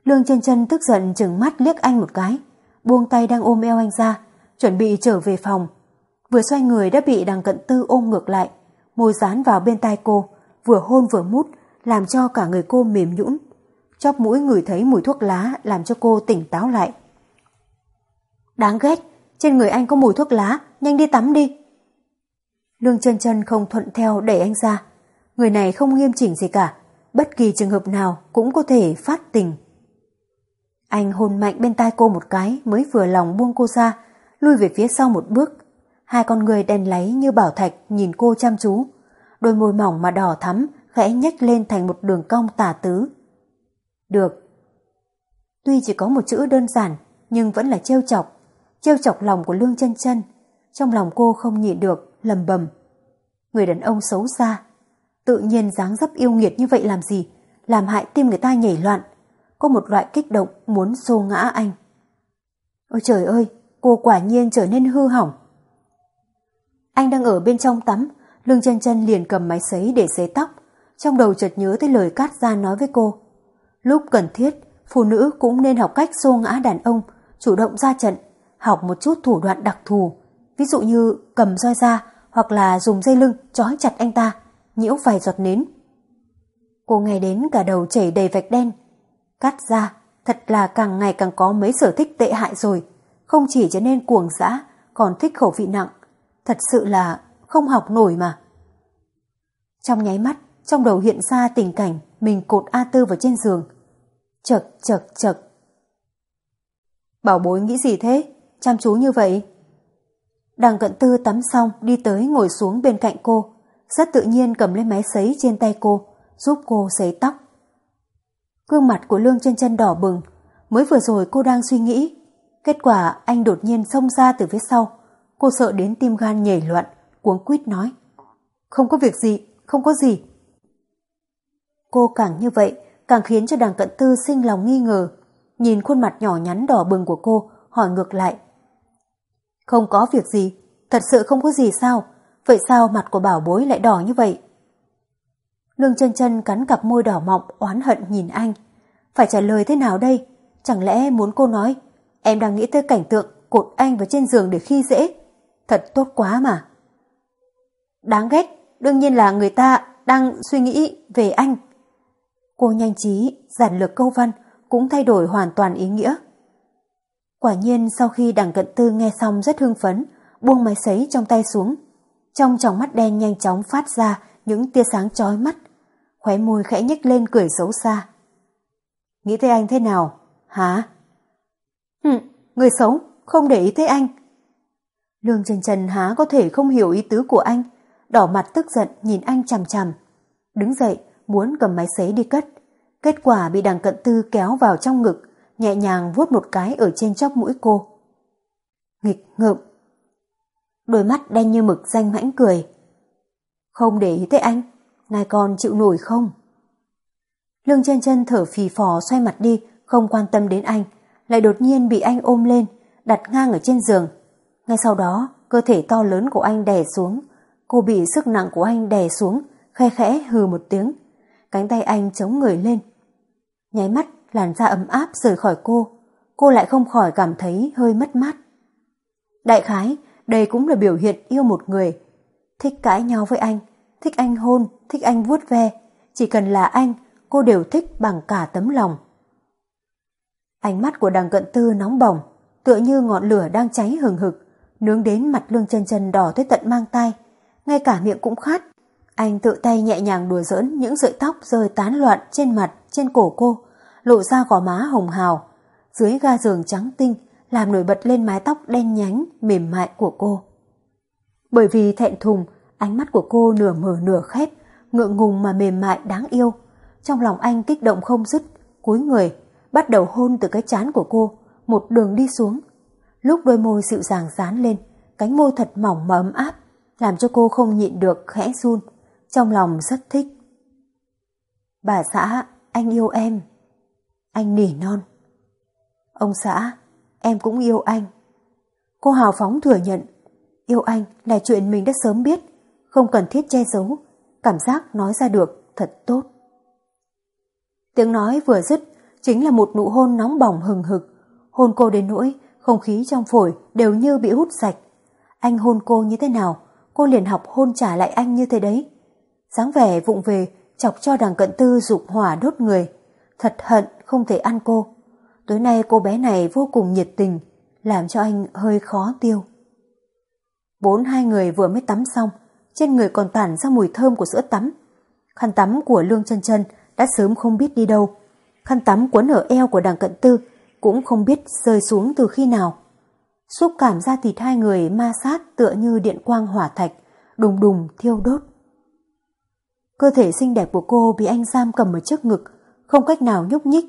Lương chân chân tức giận chừng mắt liếc anh một cái, buông tay đang ôm eo anh ra, chuẩn bị trở về phòng. Vừa xoay người đã bị đằng cận tư ôm ngược lại, môi dán vào bên tai cô, vừa hôn vừa mút, làm cho cả người cô mềm nhũn. Chóp mũi ngửi thấy mùi thuốc lá làm cho cô tỉnh táo lại. Đáng ghét, trên người anh có mùi thuốc lá, nhanh đi tắm đi. Lương chân chân không thuận theo đẩy anh ra. Người này không nghiêm chỉnh gì cả, bất kỳ trường hợp nào cũng có thể phát tình. Anh hôn mạnh bên tai cô một cái mới vừa lòng buông cô ra, lui về phía sau một bước. Hai con người đen láy như bảo thạch nhìn cô chăm chú. Đôi môi mỏng mà đỏ thắm khẽ nhếch lên thành một đường cong tả tứ. Được. Tuy chỉ có một chữ đơn giản nhưng vẫn là trêu chọc. Trêu chọc lòng của Lương chân chân. Trong lòng cô không nhịn được, lầm bầm. Người đàn ông xấu xa. Tự nhiên dáng dấp yêu nghiệt như vậy làm gì? Làm hại tim người ta nhảy loạn có một loại kích động muốn xô ngã anh. Ôi trời ơi, cô quả nhiên trở nên hư hỏng. Anh đang ở bên trong tắm, Lương chân chân liền cầm máy sấy để sấy tóc, trong đầu chợt nhớ tới lời Cát Gia nói với cô. Lúc cần thiết, phụ nữ cũng nên học cách xô ngã đàn ông, chủ động ra trận, học một chút thủ đoạn đặc thù, ví dụ như cầm roi ra hoặc là dùng dây lưng trói chặt anh ta, nhiễu vài giọt nến. Cô nghe đến cả đầu chảy đầy vạch đen. Cắt ra, thật là càng ngày càng có mấy sở thích tệ hại rồi, không chỉ trở nên cuồng dã, còn thích khẩu vị nặng. Thật sự là không học nổi mà. Trong nháy mắt, trong đầu hiện ra tình cảnh mình cột A Tư vào trên giường. Chật chật chật. Bảo bối nghĩ gì thế? Chăm chú như vậy? Đằng cận tư tắm xong đi tới ngồi xuống bên cạnh cô, rất tự nhiên cầm lên máy sấy trên tay cô, giúp cô sấy tóc. Gương mặt của Lương chân chân đỏ bừng, mới vừa rồi cô đang suy nghĩ. Kết quả anh đột nhiên xông ra từ phía sau, cô sợ đến tim gan nhảy loạn, cuống quýt nói. Không có việc gì, không có gì. Cô càng như vậy, càng khiến cho đàng cận tư sinh lòng nghi ngờ. Nhìn khuôn mặt nhỏ nhắn đỏ bừng của cô, hỏi ngược lại. Không có việc gì, thật sự không có gì sao? Vậy sao mặt của bảo bối lại đỏ như vậy? Lương chân chân cắn cặp môi đỏ mọng oán hận nhìn anh. Phải trả lời thế nào đây? Chẳng lẽ muốn cô nói em đang nghĩ tới cảnh tượng cột anh vào trên giường để khi dễ? Thật tốt quá mà. Đáng ghét, đương nhiên là người ta đang suy nghĩ về anh. Cô nhanh trí, giản lược câu văn cũng thay đổi hoàn toàn ý nghĩa. Quả nhiên sau khi đằng cận tư nghe xong rất hưng phấn, buông máy sấy trong tay xuống. Trong tròng mắt đen nhanh chóng phát ra những tia sáng chói mắt. Khóe môi khẽ nhếch lên cười xấu xa. Nghĩ tới anh thế nào? Hả? Hừ, người xấu, không để ý tới anh. Lương Trần Trần há có thể không hiểu ý tứ của anh, đỏ mặt tức giận nhìn anh chằm chằm. Đứng dậy, muốn cầm máy sấy đi cất. Kết quả bị đằng cận tư kéo vào trong ngực, nhẹ nhàng vuốt một cái ở trên chóp mũi cô. Nghịch ngợm. Đôi mắt đen như mực danh mãnh cười. Không để ý tới anh, ngài còn chịu nổi không? Lương chân chân thở phì phò xoay mặt đi, không quan tâm đến anh, lại đột nhiên bị anh ôm lên, đặt ngang ở trên giường. Ngay sau đó, cơ thể to lớn của anh đè xuống, cô bị sức nặng của anh đè xuống, khe khẽ hừ một tiếng. Cánh tay anh chống người lên. Nháy mắt, làn da ấm áp rời khỏi cô, cô lại không khỏi cảm thấy hơi mất mát. Đại khái, đây cũng là biểu hiện yêu một người. Thích cãi nhau với anh, thích anh hôn, thích anh vuốt ve. Chỉ cần là anh, cô đều thích bằng cả tấm lòng. Ánh mắt của đằng cận tư nóng bỏng, tựa như ngọn lửa đang cháy hừng hực, nướng đến mặt lương chân chân đỏ tới tận mang tay, ngay cả miệng cũng khát. Anh tự tay nhẹ nhàng đùa giỡn những sợi tóc rơi tán loạn trên mặt, trên cổ cô, lộ ra gò má hồng hào. Dưới ga giường trắng tinh, làm nổi bật lên mái tóc đen nhánh, mềm mại của cô. Bởi vì thẹn thùng, ánh mắt của cô nửa mở nửa khép, ngượng ngùng mà mềm mại đáng yêu. Trong lòng anh kích động không dứt, cúi người, bắt đầu hôn từ cái chán của cô, một đường đi xuống. Lúc đôi môi dịu dàng dán lên, cánh môi thật mỏng mà ấm áp, làm cho cô không nhịn được khẽ run, trong lòng rất thích. Bà xã, anh yêu em. Anh nỉ non. Ông xã, em cũng yêu anh. Cô hào phóng thừa nhận, yêu anh là chuyện mình đã sớm biết, không cần thiết che giấu, cảm giác nói ra được thật tốt. Tiếng nói vừa dứt, chính là một nụ hôn nóng bỏng hừng hực, hôn cô đến nỗi không khí trong phổi đều như bị hút sạch. Anh hôn cô như thế nào, cô liền học hôn trả lại anh như thế đấy. dáng vẻ vụng về chọc cho đằng cận tư dục hỏa đốt người. Thật hận không thể ăn cô. Tối nay cô bé này vô cùng nhiệt tình, làm cho anh hơi khó tiêu. Bốn hai người vừa mới tắm xong, trên người còn tản ra mùi thơm của sữa tắm. Khăn tắm của Lương chân chân đã sớm không biết đi đâu. Khăn tắm quấn ở eo của đằng cận tư cũng không biết rơi xuống từ khi nào. Xúc cảm ra thịt hai người ma sát tựa như điện quang hỏa thạch, đùng đùng thiêu đốt. Cơ thể xinh đẹp của cô bị anh giam cầm ở trước ngực, không cách nào nhúc nhích.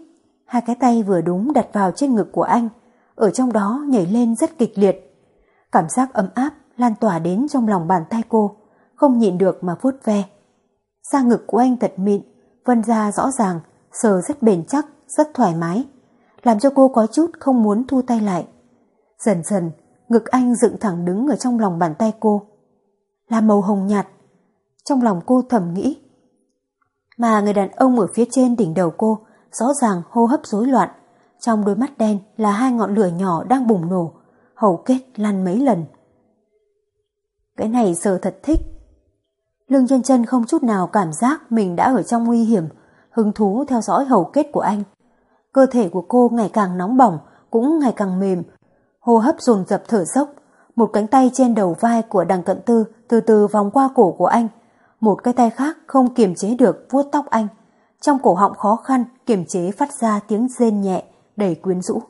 Hai cái tay vừa đúng đặt vào trên ngực của anh, ở trong đó nhảy lên rất kịch liệt. Cảm giác ấm áp lan tỏa đến trong lòng bàn tay cô, không nhịn được mà vuốt ve. Da ngực của anh thật mịn, vân ra rõ ràng, sờ rất bền chắc, rất thoải mái, làm cho cô có chút không muốn thu tay lại. Dần dần, ngực anh dựng thẳng đứng ở trong lòng bàn tay cô. Là màu hồng nhạt, Trong lòng cô thầm nghĩ. Mà người đàn ông ở phía trên đỉnh đầu cô rõ ràng hô hấp rối loạn. Trong đôi mắt đen là hai ngọn lửa nhỏ đang bùng nổ, hầu kết lăn mấy lần. Cái này sờ thật thích. Lương chân chân không chút nào cảm giác mình đã ở trong nguy hiểm, hứng thú theo dõi hầu kết của anh. Cơ thể của cô ngày càng nóng bỏng, cũng ngày càng mềm, hô hấp dồn dập thở dốc. Một cánh tay trên đầu vai của đằng cận tư từ từ vòng qua cổ của anh. Một cái tay khác không kiềm chế được vuốt tóc anh. Trong cổ họng khó khăn kiềm chế phát ra tiếng rên nhẹ, đầy quyến rũ.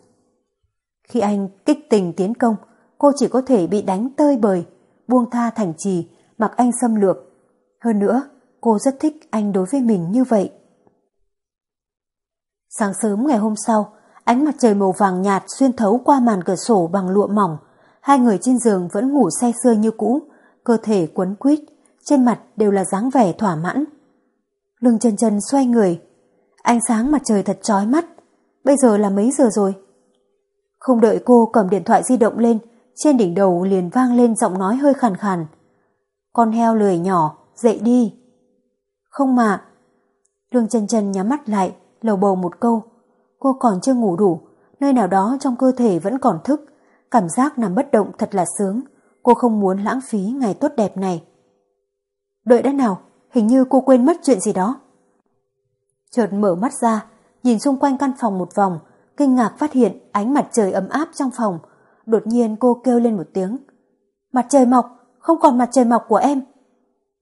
Khi anh kích tình tiến công, cô chỉ có thể bị đánh tơi bời, buông tha thành trì, mặc anh xâm lược. Hơn nữa, cô rất thích anh đối với mình như vậy. Sáng sớm ngày hôm sau, ánh mặt trời màu vàng nhạt xuyên thấu qua màn cửa sổ bằng lụa mỏng. Hai người trên giường vẫn ngủ say sưa như cũ, cơ thể quấn quýt, trên mặt đều là dáng vẻ thỏa mãn. Lương chân chân xoay người, ánh sáng mặt trời thật chói mắt. Bây giờ là mấy giờ rồi? Không đợi cô cầm điện thoại di động lên, trên đỉnh đầu liền vang lên giọng nói hơi khàn khàn. Con heo lười nhỏ, dậy đi. Không mà. Lương chân chân nhắm mắt lại, lầu bầu một câu. Cô còn chưa ngủ đủ, nơi nào đó trong cơ thể vẫn còn thức. Cảm giác nằm bất động thật là sướng. Cô không muốn lãng phí ngày tốt đẹp này. Đợi đã nào, hình như cô quên mất chuyện gì đó. Chợt mở mắt ra, nhìn xung quanh căn phòng một vòng, kinh ngạc phát hiện ánh mặt trời ấm áp trong phòng. Đột nhiên cô kêu lên một tiếng. Mặt trời mọc, không còn mặt trời mọc của em.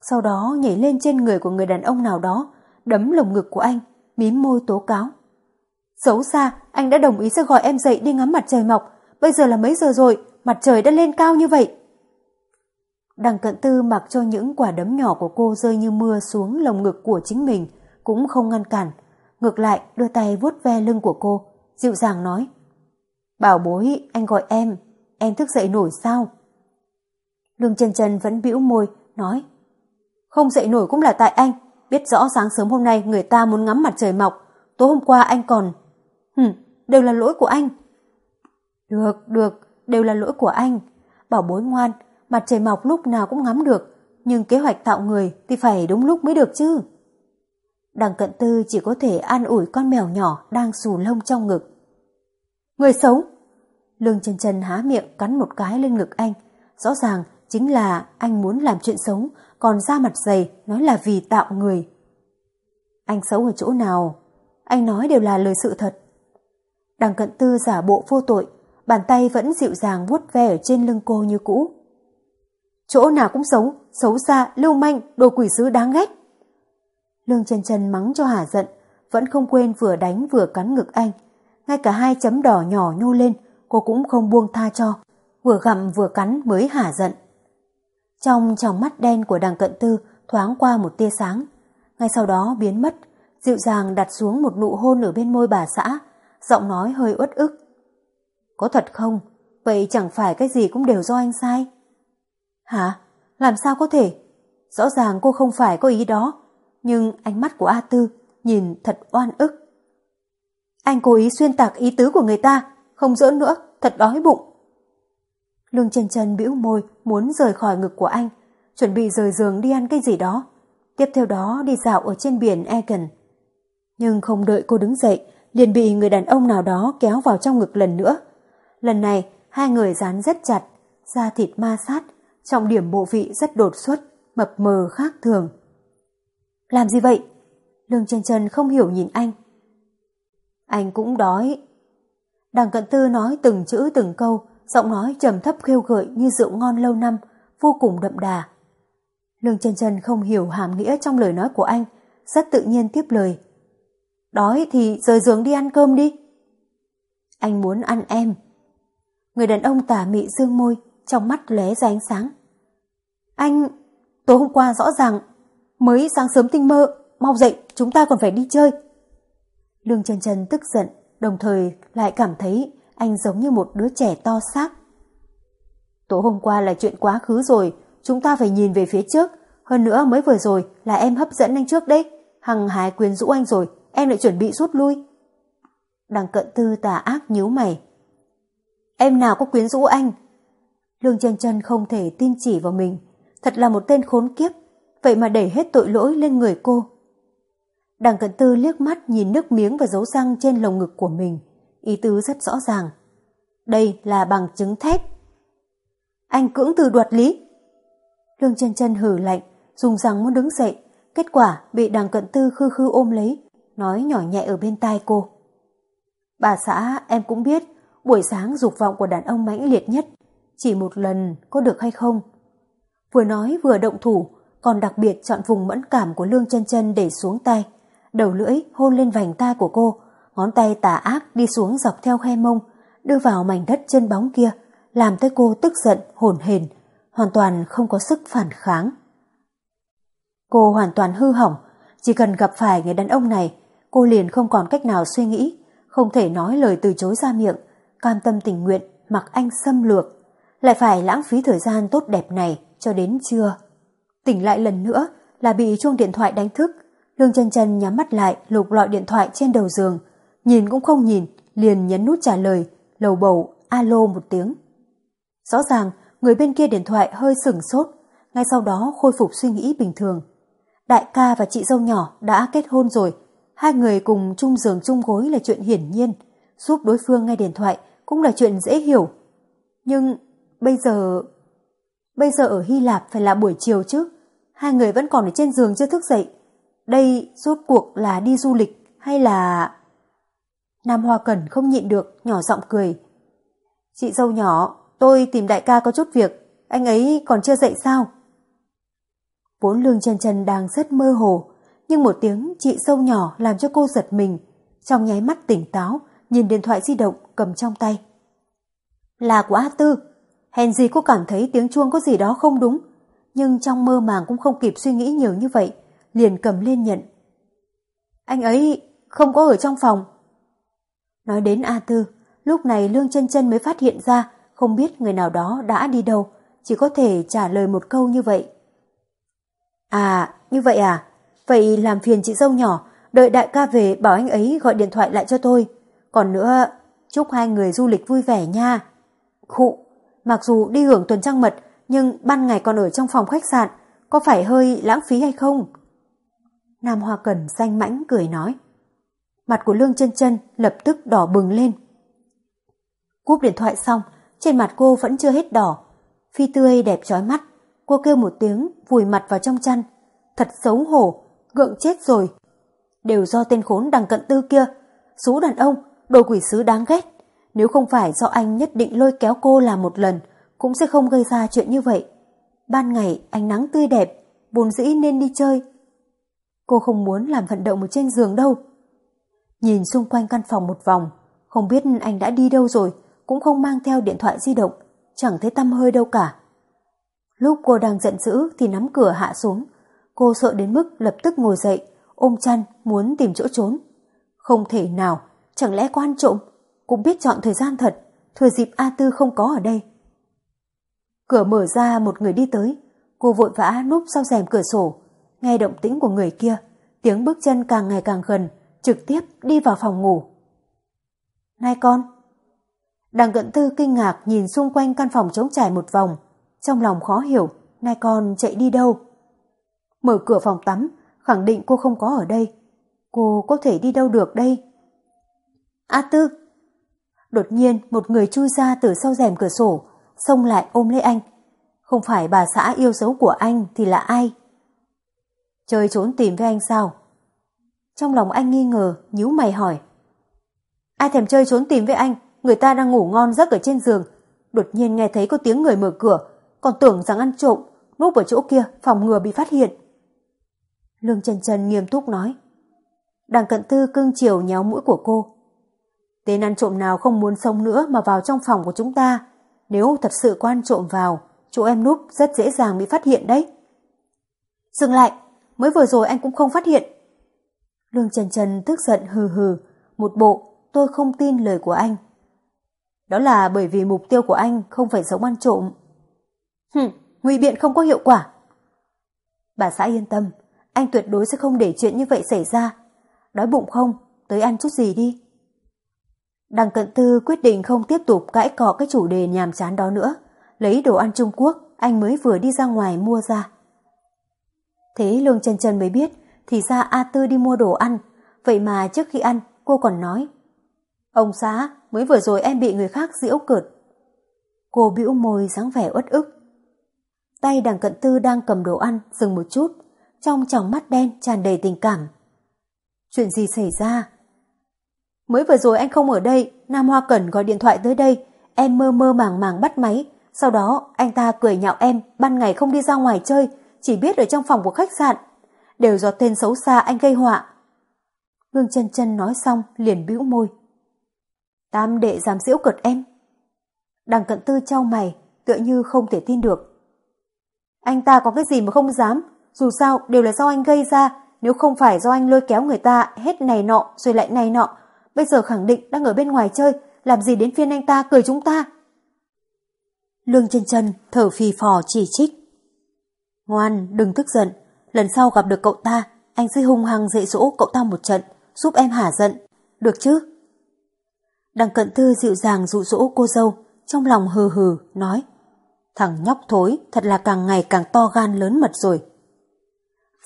Sau đó nhảy lên trên người của người đàn ông nào đó, đấm lồng ngực của anh, mím môi tố cáo. Xấu xa, anh đã đồng ý sẽ gọi em dậy đi ngắm mặt trời mọc. Bây giờ là mấy giờ rồi, mặt trời đã lên cao như vậy. Đằng cận tư mặc cho những quả đấm nhỏ của cô rơi như mưa xuống lồng ngực của chính mình, cũng không ngăn cản. Ngược lại đưa tay vuốt ve lưng của cô, dịu dàng nói. Bảo bối, anh gọi em, em thức dậy nổi sao? Lương chân chân vẫn bĩu môi, nói. Không dậy nổi cũng là tại anh, biết rõ sáng sớm hôm nay người ta muốn ngắm mặt trời mọc, tối hôm qua anh còn... Hừm, đều là lỗi của anh. Được, được, đều là lỗi của anh. Bảo bối ngoan, mặt trời mọc lúc nào cũng ngắm được, nhưng kế hoạch tạo người thì phải đúng lúc mới được chứ. Đằng cận tư chỉ có thể an ủi con mèo nhỏ đang xù lông trong ngực. Người xấu! Lương chân chân há miệng cắn một cái lên ngực anh. Rõ ràng chính là anh muốn làm chuyện xấu, còn ra mặt dày nói là vì tạo người. Anh xấu ở chỗ nào? Anh nói đều là lời sự thật. Đằng cận tư giả bộ vô tội, bàn tay vẫn dịu dàng vuốt ve ở trên lưng cô như cũ. Chỗ nào cũng xấu, xấu xa, lưu manh, đồ quỷ sứ đáng ghét. Lương chân chân mắng cho hả giận, vẫn không quên vừa đánh vừa cắn ngực anh. Ngay cả hai chấm đỏ nhỏ nhô lên, cô cũng không buông tha cho, vừa gặm vừa cắn mới hả giận. Trong tròng mắt đen của đằng cận tư thoáng qua một tia sáng, ngay sau đó biến mất, dịu dàng đặt xuống một nụ hôn ở bên môi bà xã, giọng nói hơi uất ức. Có thật không? Vậy chẳng phải cái gì cũng đều do anh sai? Hả? Làm sao có thể? Rõ ràng cô không phải có ý đó, nhưng ánh mắt của A Tư nhìn thật oan ức. Anh cố ý xuyên tạc ý tứ của người ta, không giỡn nữa, thật đói bụng. Lương chân chân bĩu môi muốn rời khỏi ngực của anh, chuẩn bị rời giường đi ăn cái gì đó. Tiếp theo đó đi dạo ở trên biển Egan. Nhưng không đợi cô đứng dậy, liền bị người đàn ông nào đó kéo vào trong ngực lần nữa. Lần này, hai người dán rất chặt, da thịt ma sát, trọng điểm bộ vị rất đột xuất, mập mờ khác thường. Làm gì vậy? Lương chân chân không hiểu nhìn anh. Anh cũng đói. Đằng cận tư nói từng chữ từng câu, giọng nói trầm thấp khêu gợi như rượu ngon lâu năm, vô cùng đậm đà. Lương chân chân không hiểu hàm nghĩa trong lời nói của anh, rất tự nhiên tiếp lời. Đói thì rời giường đi ăn cơm đi. Anh muốn ăn em. Người đàn ông tà mị dương môi, trong mắt lóe ra ánh sáng. Anh, tối hôm qua rõ ràng, mới sáng sớm tinh mơ, mau dậy, chúng ta còn phải đi chơi. Lương chân chân tức giận, đồng thời lại cảm thấy anh giống như một đứa trẻ to xác. Tối hôm qua là chuyện quá khứ rồi, chúng ta phải nhìn về phía trước. Hơn nữa mới vừa rồi là em hấp dẫn anh trước đấy. Hằng hái quyến rũ anh rồi, em lại chuẩn bị rút lui. Đằng cận tư tà ác nhíu mày. Em nào có quyến rũ anh? Lương chân chân không thể tin chỉ vào mình. Thật là một tên khốn kiếp. vậy mà đẩy hết tội lỗi lên người cô. Đằng cận tư liếc mắt nhìn nước miếng và dấu răng trên lồng ngực của mình, ý tứ rất rõ ràng. Đây là bằng chứng thép. Anh cưỡng từ đoạt lý. Lương chân chân hử lạnh, dùng răng muốn đứng dậy, kết quả bị đằng cận tư khư khư ôm lấy, nói nhỏ nhẹ ở bên tai cô. Bà xã em cũng biết, buổi sáng dục vọng của đàn ông mãnh liệt nhất, chỉ một lần có được hay không? Vừa nói vừa động thủ, còn đặc biệt chọn vùng mẫn cảm của Lương chân chân để xuống tay. Đầu lưỡi hôn lên vành tai của cô, ngón tay tà ác đi xuống dọc theo khe mông, đưa vào mảnh đất chân bóng kia, làm tới cô tức giận, hồn hền, hoàn toàn không có sức phản kháng. Cô hoàn toàn hư hỏng, chỉ cần gặp phải người đàn ông này, cô liền không còn cách nào suy nghĩ, không thể nói lời từ chối ra miệng, cam tâm tình nguyện mặc anh xâm lược, lại phải lãng phí thời gian tốt đẹp này cho đến trưa. Tỉnh lại lần nữa là bị chuông điện thoại đánh thức, Lương chân chân nhắm mắt lại lục lọi điện thoại trên đầu giường, nhìn cũng không nhìn, liền nhấn nút trả lời, lầu bầu, alo một tiếng. Rõ ràng, người bên kia điện thoại hơi sửng sốt, ngay sau đó khôi phục suy nghĩ bình thường. Đại ca và chị dâu nhỏ đã kết hôn rồi, hai người cùng chung giường chung gối là chuyện hiển nhiên, giúp đối phương nghe điện thoại cũng là chuyện dễ hiểu. Nhưng bây giờ... Bây giờ ở Hy Lạp phải là buổi chiều chứ, hai người vẫn còn ở trên giường chưa thức dậy. Đây rốt cuộc là đi du lịch hay là... Nam Hoa Cẩn không nhịn được, nhỏ giọng cười. Chị dâu nhỏ, tôi tìm đại ca có chút việc, anh ấy còn chưa dậy sao? Vốn lương chân chân đang rất mơ hồ, nhưng một tiếng chị dâu nhỏ làm cho cô giật mình, trong nháy mắt tỉnh táo, nhìn điện thoại di động cầm trong tay. Là của A Tư, hèn gì cô cảm thấy tiếng chuông có gì đó không đúng, nhưng trong mơ màng cũng không kịp suy nghĩ nhiều như vậy, liền cầm lên nhận. Anh ấy không có ở trong phòng. Nói đến A Tư, lúc này Lương chân chân mới phát hiện ra không biết người nào đó đã đi đâu, chỉ có thể trả lời một câu như vậy. À, như vậy à? Vậy làm phiền chị dâu nhỏ, đợi đại ca về bảo anh ấy gọi điện thoại lại cho tôi. Còn nữa, chúc hai người du lịch vui vẻ nha. Khụ, mặc dù đi hưởng tuần trăng mật, nhưng ban ngày còn ở trong phòng khách sạn, có phải hơi lãng phí hay không? Nam Hoa Cần xanh mãnh cười nói. Mặt của Lương chân chân lập tức đỏ bừng lên. Cúp điện thoại xong, trên mặt cô vẫn chưa hết đỏ. Phi tươi đẹp trói mắt, cô kêu một tiếng vùi mặt vào trong chăn. Thật xấu hổ, gượng chết rồi. Đều do tên khốn đằng cận tư kia, số đàn ông, đồ quỷ sứ đáng ghét. Nếu không phải do anh nhất định lôi kéo cô làm một lần, cũng sẽ không gây ra chuyện như vậy. Ban ngày ánh nắng tươi đẹp, vốn dĩ nên đi chơi, Cô không muốn làm vận động ở trên giường đâu. Nhìn xung quanh căn phòng một vòng, không biết anh đã đi đâu rồi, cũng không mang theo điện thoại di động, chẳng thấy tâm hơi đâu cả. Lúc cô đang giận dữ thì nắm cửa hạ xuống. Cô sợ đến mức lập tức ngồi dậy, ôm chăn, muốn tìm chỗ trốn. Không thể nào, chẳng lẽ quan trộm, cũng biết chọn thời gian thật, thừa dịp A Tư không có ở đây. Cửa mở ra một người đi tới, cô vội vã núp sau rèm cửa sổ, nghe động tĩnh của người kia, tiếng bước chân càng ngày càng gần, trực tiếp đi vào phòng ngủ. Này con! Đằng cận tư kinh ngạc nhìn xung quanh căn phòng trống trải một vòng, trong lòng khó hiểu, này con chạy đi đâu? Mở cửa phòng tắm, khẳng định cô không có ở đây. Cô có thể đi đâu được đây? A Tư! Đột nhiên một người chui ra từ sau rèm cửa sổ, xông lại ôm lấy anh. Không phải bà xã yêu dấu của anh thì là ai? Chơi trốn tìm với anh sao? Trong lòng anh nghi ngờ, nhíu mày hỏi. Ai thèm chơi trốn tìm với anh, người ta đang ngủ ngon giấc ở trên giường. Đột nhiên nghe thấy có tiếng người mở cửa, còn tưởng rằng ăn trộm, núp ở chỗ kia, phòng ngừa bị phát hiện. Lương Trần Trần nghiêm túc nói. Đằng cận tư cưng chiều nhéo mũi của cô. Tên ăn trộm nào không muốn sống nữa mà vào trong phòng của chúng ta. Nếu thật sự quan trộm vào, chỗ em núp rất dễ dàng bị phát hiện đấy. Dừng lại, mới vừa rồi anh cũng không phát hiện. Lương Trần Trần tức giận hừ hừ, một bộ tôi không tin lời của anh. Đó là bởi vì mục tiêu của anh không phải sống ăn trộm. Hừm, nguy biện không có hiệu quả. Bà xã yên tâm, anh tuyệt đối sẽ không để chuyện như vậy xảy ra. Đói bụng không, tới ăn chút gì đi. Đằng cận tư quyết định không tiếp tục cãi cọ cái chủ đề nhàm chán đó nữa. Lấy đồ ăn Trung Quốc, anh mới vừa đi ra ngoài mua ra. Thế Lương chân chân mới biết, thì ra A Tư đi mua đồ ăn, vậy mà trước khi ăn cô còn nói. Ông xã, mới vừa rồi em bị người khác giễu cợt. Cô bĩu môi dáng vẻ uất ức. Tay đằng cận tư đang cầm đồ ăn, dừng một chút, trong tròng mắt đen tràn đầy tình cảm. Chuyện gì xảy ra? Mới vừa rồi anh không ở đây, Nam Hoa Cẩn gọi điện thoại tới đây, em mơ mơ màng màng bắt máy, sau đó anh ta cười nhạo em, ban ngày không đi ra ngoài chơi, chỉ biết ở trong phòng của khách sạn. Đều do tên xấu xa anh gây họa. Vương chân chân nói xong liền bĩu môi. Tam đệ dám giễu cợt em. Đằng cận tư trao mày, tựa như không thể tin được. Anh ta có cái gì mà không dám, dù sao đều là do anh gây ra, nếu không phải do anh lôi kéo người ta hết này nọ rồi lại này nọ, bây giờ khẳng định đang ở bên ngoài chơi, làm gì đến phiên anh ta cười chúng ta. Lương chân chân thở phì phò chỉ trích. Ngoan, đừng tức giận, lần sau gặp được cậu ta, anh sẽ hung hăng dạy dỗ cậu ta một trận, giúp em hả giận, được chứ? Đằng cận tư dịu dàng dụ dỗ cô dâu, trong lòng hừ hừ, nói Thằng nhóc thối thật là càng ngày càng to gan lớn mật rồi.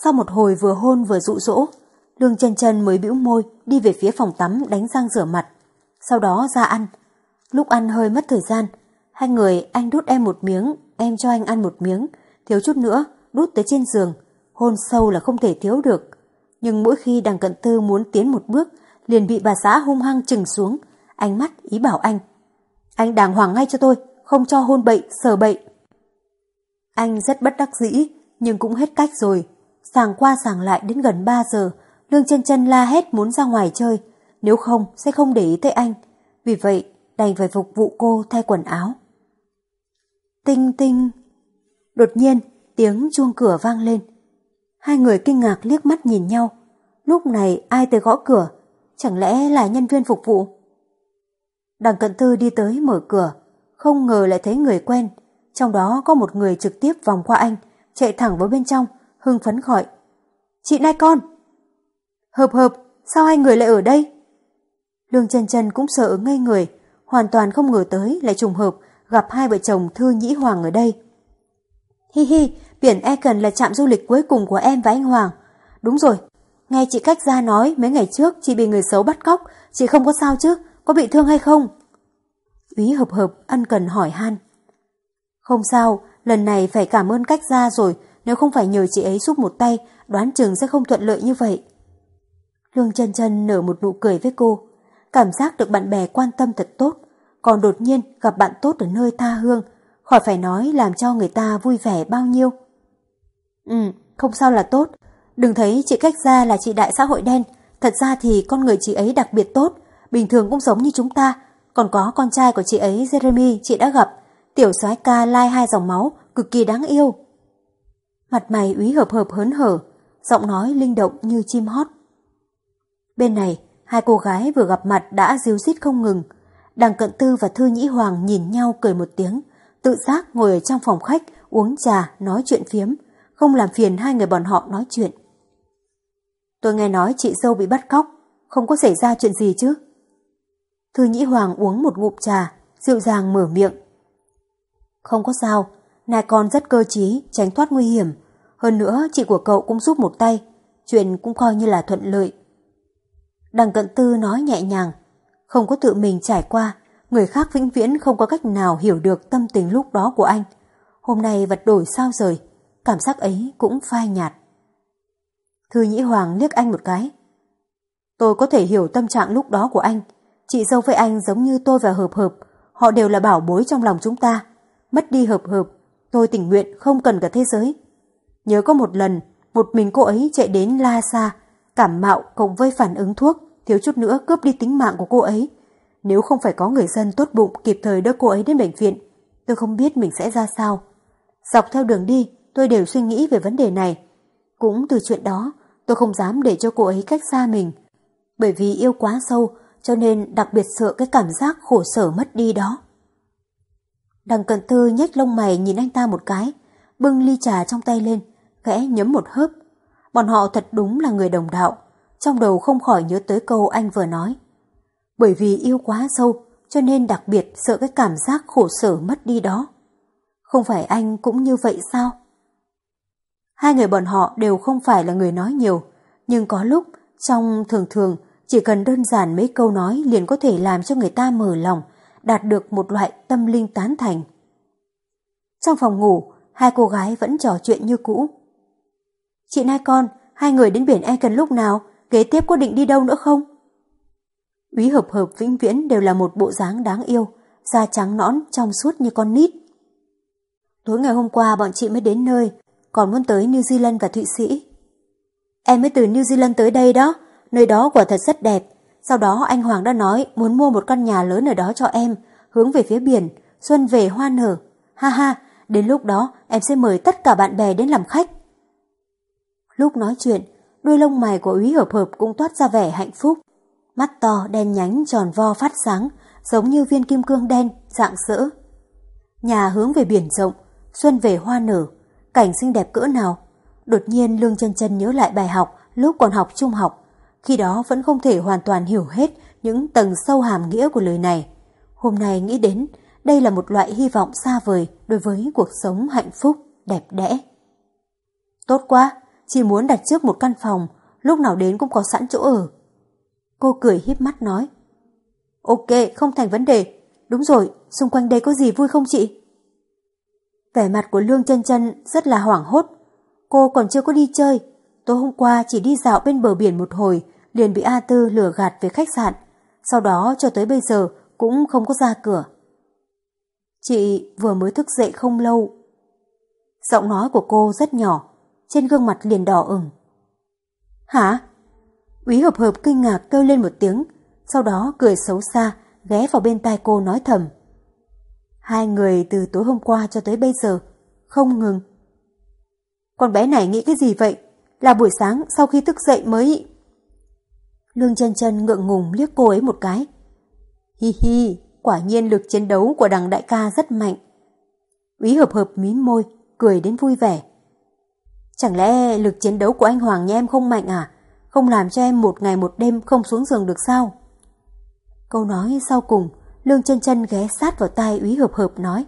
Sau một hồi vừa hôn vừa dụ dỗ, Lương chân chân mới bĩu môi đi về phía phòng tắm đánh răng rửa mặt. Sau đó ra ăn. Lúc ăn hơi mất thời gian, hai người anh đút em một miếng, em cho anh ăn một miếng, thiếu chút nữa, đút tới trên giường. Hôn sâu là không thể thiếu được. Nhưng mỗi khi đằng cận tư muốn tiến một bước, liền bị bà xã hung hăng chừng xuống, ánh mắt ý bảo anh. Anh đàng hoàng ngay cho tôi, không cho hôn bậy, sờ bậy. Anh rất bất đắc dĩ, nhưng cũng hết cách rồi. Sàng qua sàng lại đến gần 3 giờ, Lương chân chân la hét muốn ra ngoài chơi, nếu không sẽ không để ý tới anh. Vì vậy, đành phải phục vụ cô thay quần áo. Tinh tinh. Đột nhiên, tiếng chuông cửa vang lên. Hai người kinh ngạc liếc mắt nhìn nhau. Lúc này ai tới gõ cửa? Chẳng lẽ là nhân viên phục vụ? Đằng cận tư đi tới mở cửa, không ngờ lại thấy người quen. Trong đó có một người trực tiếp vòng qua anh, chạy thẳng vào bên trong, hưng phấn gọi. Chị Nai con! Hợp hợp, sao hai người lại ở đây? Lương chân chân cũng sợ ngây người, hoàn toàn không ngờ tới lại trùng hợp gặp hai vợ chồng Thư Nhĩ Hoàng ở đây. Hi hi, biển Eken là trạm du lịch cuối cùng của em và anh Hoàng. Đúng rồi, nghe chị cách ra nói mấy ngày trước chị bị người xấu bắt cóc, chị không có sao chứ, có bị thương hay không? Úy hợp hợp ân cần hỏi han. Không sao, lần này phải cảm ơn cách ra rồi, nếu không phải nhờ chị ấy giúp một tay, đoán chừng sẽ không thuận lợi như vậy. Lương chân chân nở một nụ cười với cô, cảm giác được bạn bè quan tâm thật tốt, còn đột nhiên gặp bạn tốt ở nơi tha hương, khỏi phải nói làm cho người ta vui vẻ bao nhiêu. Ừ, không sao là tốt, đừng thấy chị cách ra là chị đại xã hội đen, thật ra thì con người chị ấy đặc biệt tốt, bình thường cũng giống như chúng ta, còn có con trai của chị ấy Jeremy chị đã gặp, tiểu soái ca lai hai dòng máu, cực kỳ đáng yêu. Mặt mày úy hợp hợp hớn hở, giọng nói linh động như chim hót. Bên này, hai cô gái vừa gặp mặt đã díu dít không ngừng. Đằng cận tư và Thư Nhĩ Hoàng nhìn nhau cười một tiếng, tự giác ngồi ở trong phòng khách uống trà, nói chuyện phiếm, không làm phiền hai người bọn họ nói chuyện. Tôi nghe nói chị dâu bị bắt cóc, không có xảy ra chuyện gì chứ? Thư Nhĩ Hoàng uống một ngụm trà, dịu dàng mở miệng. Không có sao, nai con rất cơ trí, tránh thoát nguy hiểm. Hơn nữa, chị của cậu cũng giúp một tay, chuyện cũng coi như là thuận lợi. Đằng cận tư nói nhẹ nhàng, không có tự mình trải qua, người khác vĩnh viễn không có cách nào hiểu được tâm tình lúc đó của anh. Hôm nay vật đổi sao rời, cảm giác ấy cũng phai nhạt. Thư Nhĩ Hoàng liếc anh một cái. Tôi có thể hiểu tâm trạng lúc đó của anh, Chị dâu với anh giống như tôi và Hợp Hợp, họ đều là bảo bối trong lòng chúng ta. Mất đi Hợp Hợp, tôi tình nguyện không cần cả thế giới. Nhớ có một lần, một mình cô ấy chạy đến La Sa, cảm mạo cộng với phản ứng thuốc, thiếu chút nữa cướp đi tính mạng của cô ấy. Nếu không phải có người dân tốt bụng kịp thời đưa cô ấy đến bệnh viện, tôi không biết mình sẽ ra sao. Dọc theo đường đi, tôi đều suy nghĩ về vấn đề này. Cũng từ chuyện đó, tôi không dám để cho cô ấy cách xa mình. Bởi vì yêu quá sâu, cho nên đặc biệt sợ cái cảm giác khổ sở mất đi đó. Đằng cận tư nhếch lông mày nhìn anh ta một cái, bưng ly trà trong tay lên, khẽ nhấm một hớp. Bọn họ thật đúng là người đồng đạo, trong đầu không khỏi nhớ tới câu anh vừa nói. Bởi vì yêu quá sâu, cho nên đặc biệt sợ cái cảm giác khổ sở mất đi đó. Không phải anh cũng như vậy sao? Hai người bọn họ đều không phải là người nói nhiều, nhưng có lúc trong thường thường chỉ cần đơn giản mấy câu nói liền có thể làm cho người ta mở lòng, đạt được một loại tâm linh tán thành. Trong phòng ngủ, hai cô gái vẫn trò chuyện như cũ. Chị hai con, hai người đến biển E cần lúc nào, kế tiếp có định đi đâu nữa không? Úy hợp hợp vĩnh viễn đều là một bộ dáng đáng yêu, da trắng nõn trong suốt như con nít. Tối ngày hôm qua bọn chị mới đến nơi, còn muốn tới New Zealand và Thụy Sĩ. Em mới từ New Zealand tới đây đó, nơi đó quả thật rất đẹp. Sau đó anh Hoàng đã nói muốn mua một căn nhà lớn ở đó cho em, hướng về phía biển, xuân về hoa nở. Ha ha, đến lúc đó em sẽ mời tất cả bạn bè đến làm khách. Lúc nói chuyện, đuôi lông mày của úy hợp hợp cũng toát ra vẻ hạnh phúc. Mắt to đen nhánh tròn vo phát sáng, giống như viên kim cương đen, dạng sỡ. Nhà hướng về biển rộng, xuân về hoa nở, cảnh xinh đẹp cỡ nào. Đột nhiên Lương chân chân nhớ lại bài học lúc còn học trung học, khi đó vẫn không thể hoàn toàn hiểu hết những tầng sâu hàm nghĩa của lời này. Hôm nay nghĩ đến, đây là một loại hy vọng xa vời đối với cuộc sống hạnh phúc, đẹp đẽ. Tốt quá, chỉ muốn đặt trước một căn phòng, lúc nào đến cũng có sẵn chỗ ở. Cô cười híp mắt nói. Ok, không thành vấn đề. Đúng rồi, xung quanh đây có gì vui không chị? Vẻ mặt của Lương chân chân rất là hoảng hốt. Cô còn chưa có đi chơi. Tối hôm qua chỉ đi dạo bên bờ biển một hồi, liền bị A Tư lừa gạt về khách sạn. Sau đó cho tới bây giờ cũng không có ra cửa. Chị vừa mới thức dậy không lâu. Giọng nói của cô rất nhỏ, trên gương mặt liền đỏ ửng. Hả? Úy hợp hợp kinh ngạc kêu lên một tiếng, sau đó cười xấu xa, ghé vào bên tai cô nói thầm. Hai người từ tối hôm qua cho tới bây giờ, không ngừng. Con bé này nghĩ cái gì vậy? Là buổi sáng sau khi thức dậy mới... Lương chân chân ngượng ngùng liếc cô ấy một cái. Hi hi, quả nhiên lực chiến đấu của đằng đại ca rất mạnh. Úy hợp hợp mím môi, cười đến vui vẻ. Chẳng lẽ lực chiến đấu của anh Hoàng nhà em không mạnh à? Không làm cho em một ngày một đêm không xuống giường được sao? Câu nói sau cùng, Lương chân chân ghé sát vào tai úy hợp hợp nói.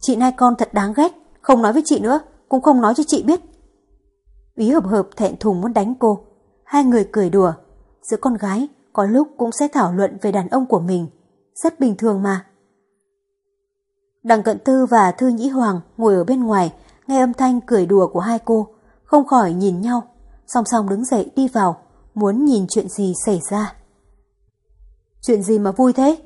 Chị nai con thật đáng ghét, không nói với chị nữa, cũng không nói cho chị biết. Úy hợp hợp thẹn thùng muốn đánh cô. Hai người cười đùa. Giữa con gái, có lúc cũng sẽ thảo luận về đàn ông của mình. Rất bình thường mà. Đằng cận tư và Thư Nhĩ Hoàng ngồi ở bên ngoài, nghe âm thanh cười đùa của hai cô, không khỏi nhìn nhau, song song đứng dậy đi vào, muốn nhìn chuyện gì xảy ra. Chuyện gì mà vui thế?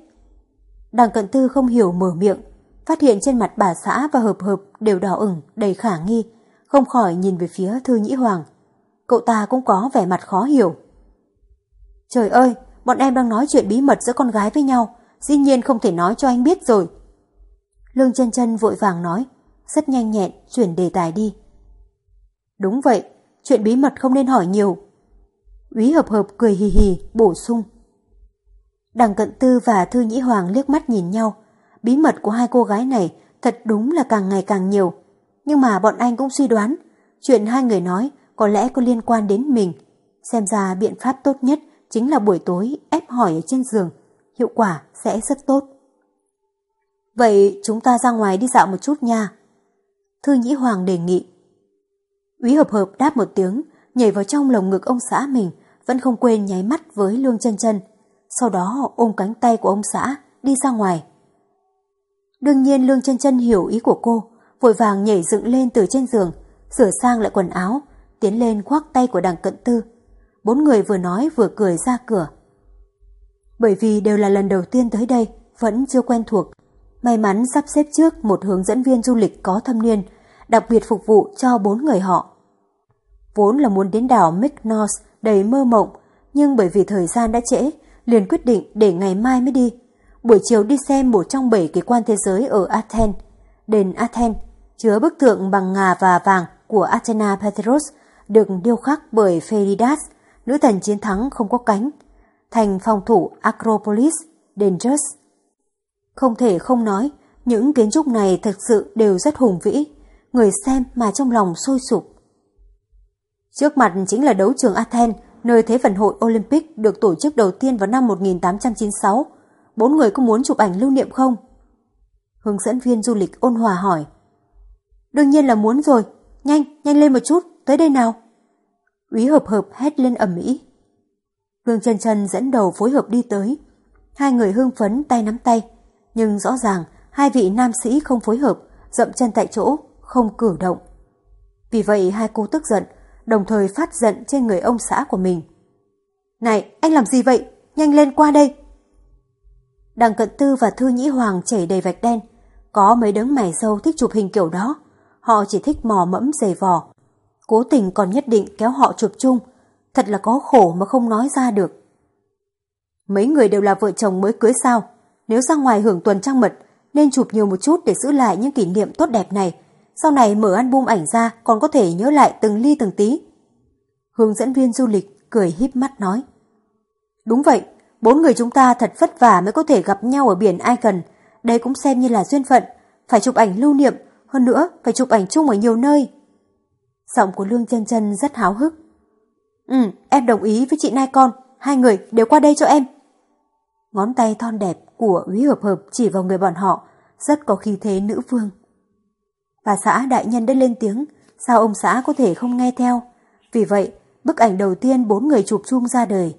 Đằng cận tư không hiểu mở miệng, phát hiện trên mặt bà xã và hợp hợp đều đỏ ửng, đầy khả nghi, không khỏi nhìn về phía Thư Nhĩ Hoàng. Cậu ta cũng có vẻ mặt khó hiểu. Trời ơi, bọn em đang nói chuyện bí mật giữa con gái với nhau, dĩ nhiên không thể nói cho anh biết rồi. Lương chân chân vội vàng nói, rất nhanh nhẹn chuyển đề tài đi. Đúng vậy, chuyện bí mật không nên hỏi nhiều. Úy hợp hợp cười hì hì, bổ sung. Đằng cận tư và Thư Nhĩ Hoàng liếc mắt nhìn nhau. Bí mật của hai cô gái này thật đúng là càng ngày càng nhiều. Nhưng mà bọn anh cũng suy đoán, chuyện hai người nói có lẽ có liên quan đến mình. Xem ra biện pháp tốt nhất chính là buổi tối ép hỏi ở trên giường. Hiệu quả sẽ rất tốt. Vậy chúng ta ra ngoài đi dạo một chút nha. Thư Nhĩ Hoàng đề nghị. Úy hợp hợp đáp một tiếng, nhảy vào trong lồng ngực ông xã mình, vẫn không quên nháy mắt với Lương chân chân sau đó ôm cánh tay của ông xã đi ra ngoài. Đương nhiên Lương chân chân hiểu ý của cô, vội vàng nhảy dựng lên từ trên giường, sửa sang lại quần áo, tiến lên khoác tay của đằng cận tư. Bốn người vừa nói vừa cười ra cửa. Bởi vì đều là lần đầu tiên tới đây, vẫn chưa quen thuộc. May mắn sắp xếp trước một hướng dẫn viên du lịch có thâm niên, đặc biệt phục vụ cho bốn người họ. Vốn là muốn đến đảo Mykonos đầy mơ mộng, nhưng bởi vì thời gian đã trễ liền quyết định để ngày mai mới đi. Buổi chiều đi xem một trong bảy kỳ quan thế giới ở Athens. Đền Athens chứa bức tượng bằng ngà và vàng của Athena Petros được điêu khắc bởi Pheridas, nữ thần chiến thắng không có cánh, thành phòng thủ Acropolis, đền Zeus. Không thể không nói, những kiến trúc này thực sự đều rất hùng vĩ, người xem mà trong lòng sôi sục. Trước mặt chính là đấu trường Athens nơi Thế vận hội Olympic được tổ chức đầu tiên vào năm 1896. Bốn người có muốn chụp ảnh lưu niệm không? Hướng dẫn viên du lịch ôn hòa hỏi. Đương nhiên là muốn rồi, nhanh, nhanh lên một chút, tới đây nào. Úy hợp hợp hét lên ầm ĩ. Hương chân chân dẫn đầu phối hợp đi tới. Hai người hưng phấn tay nắm tay, nhưng rõ ràng hai vị nam sĩ không phối hợp, dậm chân tại chỗ, không cử động. Vì vậy hai cô tức giận, đồng thời phát giận trên người ông xã của mình. Này, anh làm gì vậy? Nhanh lên qua đây! Đằng cận tư và Thư Nhĩ Hoàng chảy đầy vạch đen. Có mấy đấng mày sâu thích chụp hình kiểu đó. Họ chỉ thích mò mẫm dày vò. Cố tình còn nhất định kéo họ chụp chung. Thật là có khổ mà không nói ra được. Mấy người đều là vợ chồng mới cưới sao. Nếu ra ngoài hưởng tuần trăng mật, nên chụp nhiều một chút để giữ lại những kỷ niệm tốt đẹp này. Sau này mở album ảnh ra còn có thể nhớ lại từng ly từng tí. Hướng dẫn viên du lịch cười híp mắt nói. Đúng vậy, bốn người chúng ta thật vất vả mới có thể gặp nhau ở biển Icon. Đây cũng xem như là duyên phận. Phải chụp ảnh lưu niệm, hơn nữa phải chụp ảnh chung ở nhiều nơi. Giọng của Lương chân chân rất háo hức. Ừ, em đồng ý với chị Nai con. Hai người đều qua đây cho em. Ngón tay thon đẹp của Úy Hợp Hợp chỉ vào người bọn họ, rất có khí thế nữ vương. Bà xã đại nhân đã lên tiếng, sao ông xã có thể không nghe theo? Vì vậy, bức ảnh đầu tiên bốn người chụp chung ra đời.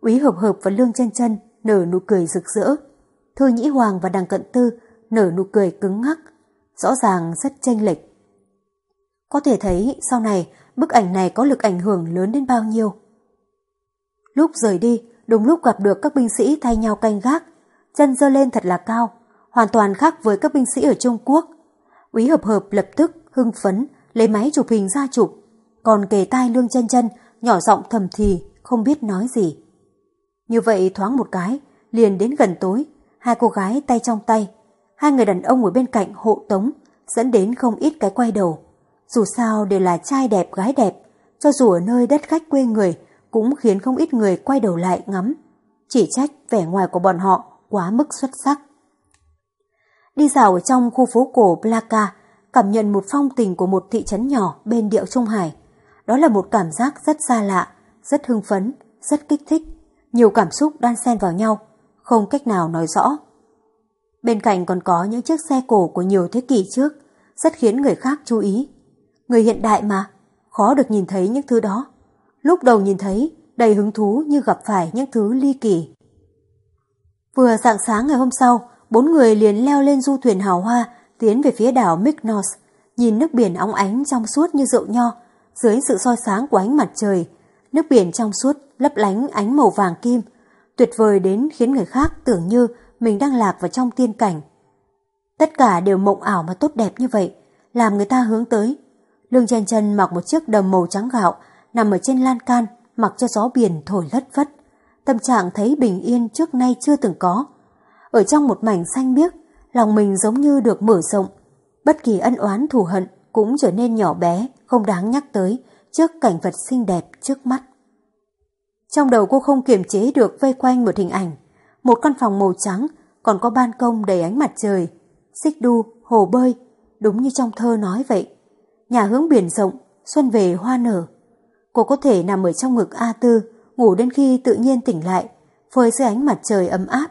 Úy Hợp Hợp và Lương chân chân nở nụ cười rực rỡ. Thư Nhĩ Hoàng và Đằng Cận Tư nở nụ cười cứng ngắc, rõ ràng rất chênh lệch. Có thể thấy sau này bức ảnh này có lực ảnh hưởng lớn đến bao nhiêu. Lúc rời đi, đúng lúc gặp được các binh sĩ thay nhau canh gác, chân dơ lên thật là cao, hoàn toàn khác với các binh sĩ ở Trung Quốc. Úy hợp hợp lập tức hưng phấn lấy máy chụp hình ra chụp, còn kề tai lương chân chân nhỏ giọng thầm thì không biết nói gì. Như vậy thoáng một cái, liền đến gần tối, hai cô gái tay trong tay, hai người đàn ông ở bên cạnh hộ tống, dẫn đến không ít cái quay đầu. Dù sao đều là trai đẹp gái đẹp, cho dù ở nơi đất khách quê người cũng khiến không ít người quay đầu lại ngắm. Chỉ trách vẻ ngoài của bọn họ quá mức xuất sắc. Đi dạo trong khu phố cổ Plaka, cảm nhận một phong tình của một thị trấn nhỏ bên điệu Trung Hải. Đó là một cảm giác rất xa lạ, rất hưng phấn, rất kích thích. Nhiều cảm xúc đan xen vào nhau, không cách nào nói rõ. Bên cạnh còn có những chiếc xe cổ của nhiều thế kỷ trước, rất khiến người khác chú ý. Người hiện đại mà, khó được nhìn thấy những thứ đó. Lúc đầu nhìn thấy, đầy hứng thú như gặp phải những thứ ly kỳ. Vừa dạng sáng ngày hôm sau, bốn người liền leo lên du thuyền hào hoa, tiến về phía đảo Mykonos, nhìn nước biển óng ánh trong suốt như rượu nho, dưới sự soi sáng của ánh mặt trời. Nước biển trong suốt, lấp lánh ánh màu vàng kim, tuyệt vời đến khiến người khác tưởng như mình đang lạc vào trong tiên cảnh. Tất cả đều mộng ảo mà tốt đẹp như vậy, làm người ta hướng tới. Lương chân chân mặc một chiếc đầm màu trắng gạo, nằm ở trên lan can, mặc cho gió biển thổi lất phất. Tâm trạng thấy bình yên trước nay chưa từng có. Ở trong một mảnh xanh biếc, lòng mình giống như được mở rộng. Bất kỳ ân oán thù hận cũng trở nên nhỏ bé, không đáng nhắc tới trước cảnh vật xinh đẹp trước mắt. Trong đầu cô không kiềm chế được vây quanh một hình ảnh. Một căn phòng màu trắng, còn có ban công đầy ánh mặt trời. Xích đu, hồ bơi, đúng như trong thơ nói vậy. Nhà hướng biển rộng, xuân về hoa nở. Cô có thể nằm ở trong ngực A Tư, ngủ đến khi tự nhiên tỉnh lại, phơi dưới ánh mặt trời ấm áp.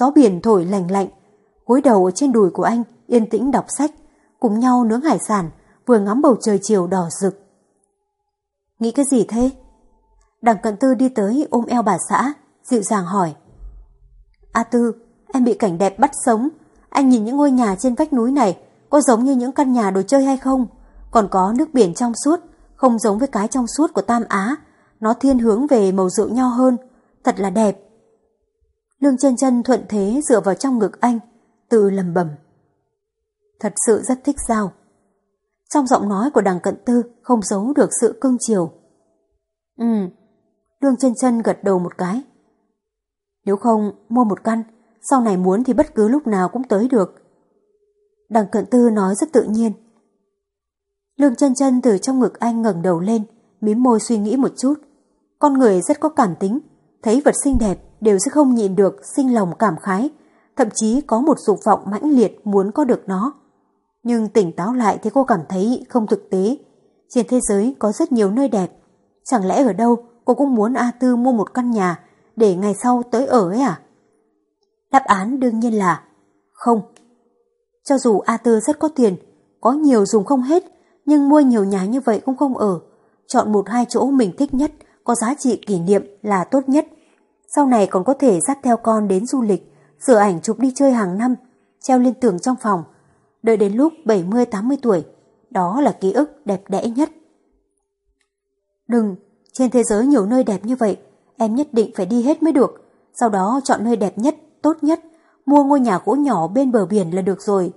Gió biển thổi lành lạnh, gối đầu ở trên đùi của anh, yên tĩnh đọc sách, cùng nhau nướng hải sản, vừa ngắm bầu trời chiều đỏ rực. Nghĩ cái gì thế? Đằng cận tư đi tới ôm eo bà xã, dịu dàng hỏi. A Tư, em bị cảnh đẹp bắt sống. Anh nhìn những ngôi nhà trên vách núi này có giống như những căn nhà đồ chơi hay không? Còn có nước biển trong suốt, không giống với cái trong suốt của Tam Á. Nó thiên hướng về màu rượu nho hơn, thật là đẹp. Lương chân chân thuận thế dựa vào trong ngực anh, tự lầm bẩm Thật sự rất thích sao? Trong giọng nói của đằng cận tư không giấu được sự cưng chiều. Ừ, Lương chân chân gật đầu một cái. Nếu không, mua một căn, sau này muốn thì bất cứ lúc nào cũng tới được. Đằng cận tư nói rất tự nhiên. Lương chân chân từ trong ngực anh ngẩng đầu lên, mím môi suy nghĩ một chút. Con người rất có cảm tính, thấy vật xinh đẹp đều sẽ không nhịn được sinh lòng cảm khái, thậm chí có một dục vọng mãnh liệt muốn có được nó. Nhưng tỉnh táo lại thì cô cảm thấy không thực tế. Trên thế giới có rất nhiều nơi đẹp. Chẳng lẽ ở đâu cô cũng muốn A Tư mua một căn nhà để ngày sau tới ở ấy à? Đáp án đương nhiên là không. Cho dù A Tư rất có tiền, có nhiều dùng không hết, nhưng mua nhiều nhà như vậy cũng không ở. Chọn một hai chỗ mình thích nhất, có giá trị kỷ niệm là tốt nhất. Sau này còn có thể dắt theo con đến du lịch, sửa ảnh chụp đi chơi hàng năm, treo lên tường trong phòng. Đợi đến lúc 70-80 tuổi, đó là ký ức đẹp đẽ nhất. Đừng, trên thế giới nhiều nơi đẹp như vậy, em nhất định phải đi hết mới được. Sau đó chọn nơi đẹp nhất, tốt nhất, mua ngôi nhà gỗ nhỏ bên bờ biển là được rồi.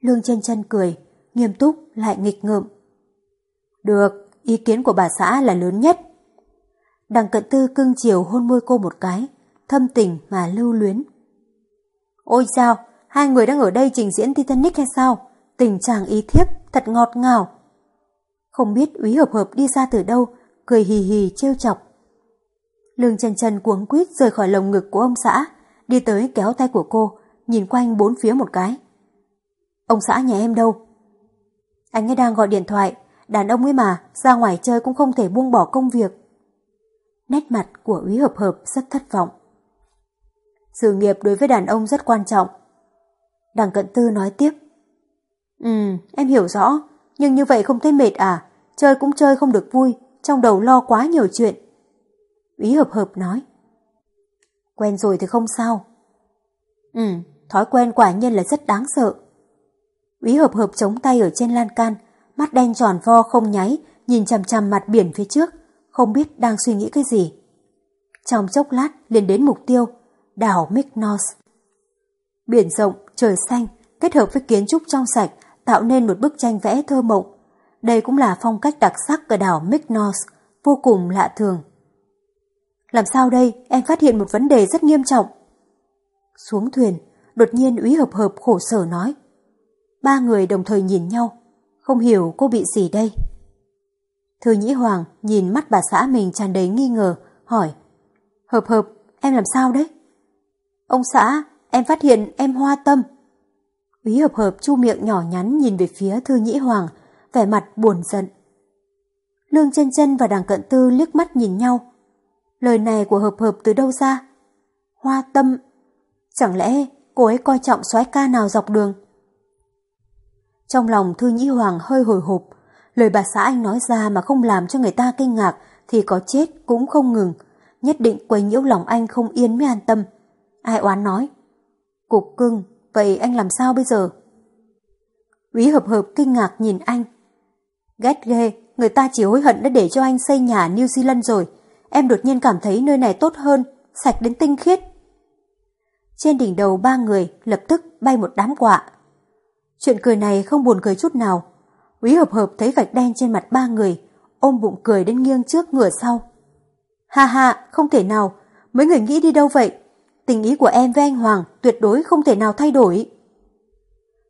Lương chân chân cười, nghiêm túc lại nghịch ngợm. Được, ý kiến của bà xã là lớn nhất. Đằng cận tư cưng chiều hôn môi cô một cái, thâm tình mà lưu luyến. Ôi sao, hai người đang ở đây trình diễn Titanic hay sao? Tình chàng ý thiếp, thật ngọt ngào. Không biết úy hợp hợp đi ra từ đâu, cười hì hì trêu chọc. Lương chân chân cuống quýt rời khỏi lồng ngực của ông xã, đi tới kéo tay của cô, nhìn quanh bốn phía một cái. Ông xã nhà em đâu? Anh ấy đang gọi điện thoại, đàn ông ấy mà, ra ngoài chơi cũng không thể buông bỏ công việc. Nét mặt của úy hợp hợp rất thất vọng. Sự nghiệp đối với đàn ông rất quan trọng. Đằng cận tư nói tiếp. Ừ, em hiểu rõ, nhưng như vậy không thấy mệt à? Chơi cũng chơi không được vui, trong đầu lo quá nhiều chuyện. Úy hợp hợp nói. Quen rồi thì không sao. Ừ, thói quen quả nhiên là rất đáng sợ. Úy hợp hợp chống tay ở trên lan can, mắt đen tròn vo không nháy, nhìn chằm chằm mặt biển phía trước, không biết đang suy nghĩ cái gì. Trong chốc lát liền đến mục tiêu, đảo Mykonos. Biển rộng, trời xanh, kết hợp với kiến trúc trong sạch, tạo nên một bức tranh vẽ thơ mộng. Đây cũng là phong cách đặc sắc của đảo Mykonos, vô cùng lạ thường. Làm sao đây, em phát hiện một vấn đề rất nghiêm trọng. Xuống thuyền, đột nhiên úy hợp hợp khổ sở nói. Ba người đồng thời nhìn nhau, không hiểu cô bị gì đây. Thư Nhĩ Hoàng nhìn mắt bà xã mình tràn đầy nghi ngờ, hỏi. Hợp hợp, em làm sao đấy? Ông xã, em phát hiện em hoa tâm. Úy hợp hợp chu miệng nhỏ nhắn nhìn về phía Thư Nhĩ Hoàng, vẻ mặt buồn giận. Lương chân chân và đằng cận tư liếc mắt nhìn nhau. Lời này của hợp hợp từ đâu ra? Hoa tâm. Chẳng lẽ cô ấy coi trọng soái ca nào dọc đường? Trong lòng Thư Nhĩ Hoàng hơi hồi hộp, lời bà xã anh nói ra mà không làm cho người ta kinh ngạc thì có chết cũng không ngừng, nhất định quấy nhiễu lòng anh không yên mới an tâm. Ai oán nói? Cục cưng, vậy anh làm sao bây giờ? Úy hợp hợp kinh ngạc nhìn anh. Ghét ghê, người ta chỉ hối hận đã để cho anh xây nhà New Zealand rồi. Em đột nhiên cảm thấy nơi này tốt hơn, sạch đến tinh khiết. Trên đỉnh đầu ba người lập tức bay một đám quạ. Chuyện cười này không buồn cười chút nào. Quý hợp hợp thấy vạch đen trên mặt ba người, ôm bụng cười đến nghiêng trước ngửa sau. Ha ha, không thể nào, mấy người nghĩ đi đâu vậy? Tình ý của em với anh Hoàng tuyệt đối không thể nào thay đổi.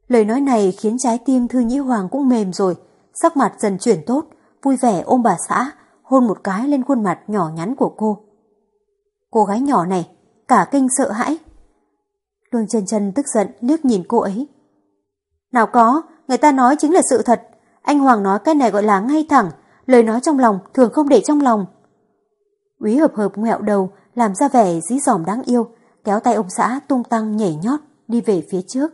Lời nói này khiến trái tim Thư Nhĩ Hoàng cũng mềm rồi, sắc mặt dần chuyển tốt, vui vẻ ôm bà xã, hôn một cái lên khuôn mặt nhỏ nhắn của cô. Cô gái nhỏ này, cả kinh sợ hãi. Lương chân chân tức giận liếc nhìn cô ấy. Nào có, người ta nói chính là sự thật. Anh Hoàng nói cái này gọi là ngay thẳng, lời nói trong lòng thường không để trong lòng. Úy hợp hợp ngẹo đầu, làm ra vẻ dí dỏm đáng yêu, kéo tay ông xã tung tăng nhảy nhót, đi về phía trước.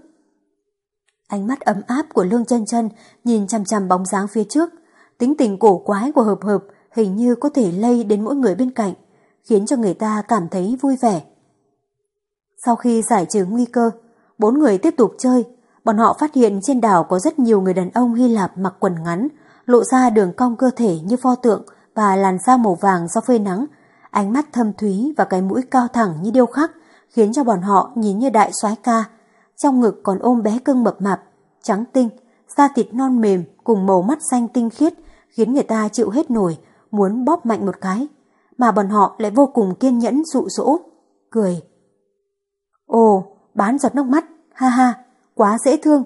Ánh mắt ấm áp của Lương chân chân nhìn chằm chằm bóng dáng phía trước, tính tình cổ quái của hợp hợp hình như có thể lây đến mỗi người bên cạnh, khiến cho người ta cảm thấy vui vẻ. Sau khi giải trừ nguy cơ, bốn người tiếp tục chơi, bọn họ phát hiện trên đảo có rất nhiều người đàn ông Hy Lạp mặc quần ngắn, lộ ra đường cong cơ thể như pho tượng và làn da màu vàng do phơi nắng, ánh mắt thâm thúy và cái mũi cao thẳng như điêu khắc, khiến cho bọn họ nhìn như đại soái ca. Trong ngực còn ôm bé cưng mập mạp, trắng tinh, da thịt non mềm cùng màu mắt xanh tinh khiết, khiến người ta chịu hết nổi, muốn bóp mạnh một cái. Mà bọn họ lại vô cùng kiên nhẫn dụ dỗ, cười. Ồ, bán giọt nước mắt, ha ha, quá dễ thương.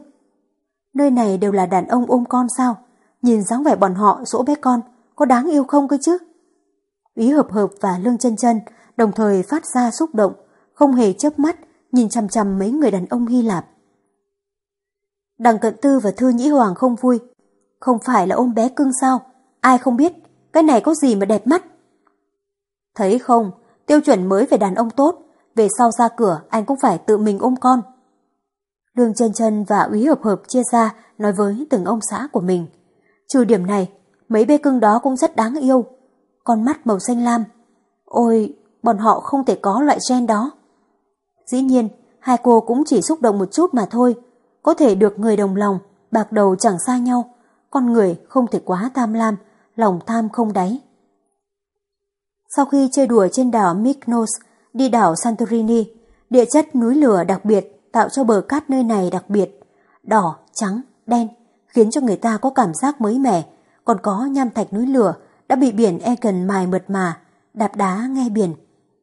Nơi này đều là đàn ông ôm con sao? Nhìn dáng vẻ bọn họ dỗ bé con, có đáng yêu không cơ chứ? Ý hợp hợp và lương chân chân đồng thời phát ra xúc động, không hề chớp mắt, nhìn chằm chằm mấy người đàn ông Hy Lạp. Đằng cận tư và thư nhĩ hoàng không vui. Không phải là ôm bé cưng sao? Ai không biết, cái này có gì mà đẹp mắt? Thấy không, tiêu chuẩn mới về đàn ông tốt, về sau ra cửa anh cũng phải tự mình ôm con. Lương chân chân và úy hợp hợp chia ra nói với từng ông xã của mình. Trừ điểm này, mấy bê cưng đó cũng rất đáng yêu. Con mắt màu xanh lam. Ôi, bọn họ không thể có loại gen đó. Dĩ nhiên, hai cô cũng chỉ xúc động một chút mà thôi. Có thể được người đồng lòng, bạc đầu chẳng xa nhau. Con người không thể quá tham lam, lòng tham không đáy. Sau khi chơi đùa trên đảo Mykonos, đi đảo Santorini, địa chất núi lửa đặc biệt tạo cho bờ cát nơi này đặc biệt. Đỏ, trắng, đen, khiến cho người ta có cảm giác mới mẻ. Còn có nham thạch núi lửa đã bị biển Egan mài mượt mà, đạp đá nghe biển,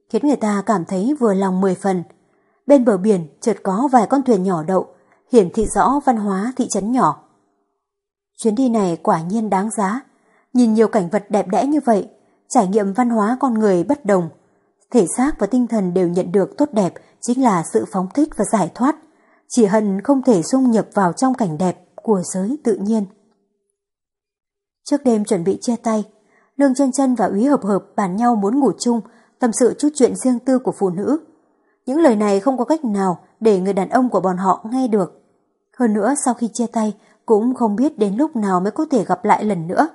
khiến người ta cảm thấy vừa lòng mười phần. Bên bờ biển chợt có vài con thuyền nhỏ đậu, hiển thị rõ văn hóa thị trấn nhỏ. Chuyến đi này quả nhiên đáng giá. Nhìn nhiều cảnh vật đẹp đẽ như vậy, trải nghiệm văn hóa con người bất đồng. Thể xác và tinh thần đều nhận được tốt đẹp chính là sự phóng thích và giải thoát. Chỉ hận không thể dung nhập vào trong cảnh đẹp của giới tự nhiên. Trước đêm chuẩn bị chia tay, Lương chân chân và Úy Hợp Hợp bàn nhau muốn ngủ chung, tâm sự chút chuyện riêng tư của phụ nữ. Những lời này không có cách nào để người đàn ông của bọn họ nghe được. Hơn nữa sau khi chia tay cũng không biết đến lúc nào mới có thể gặp lại lần nữa.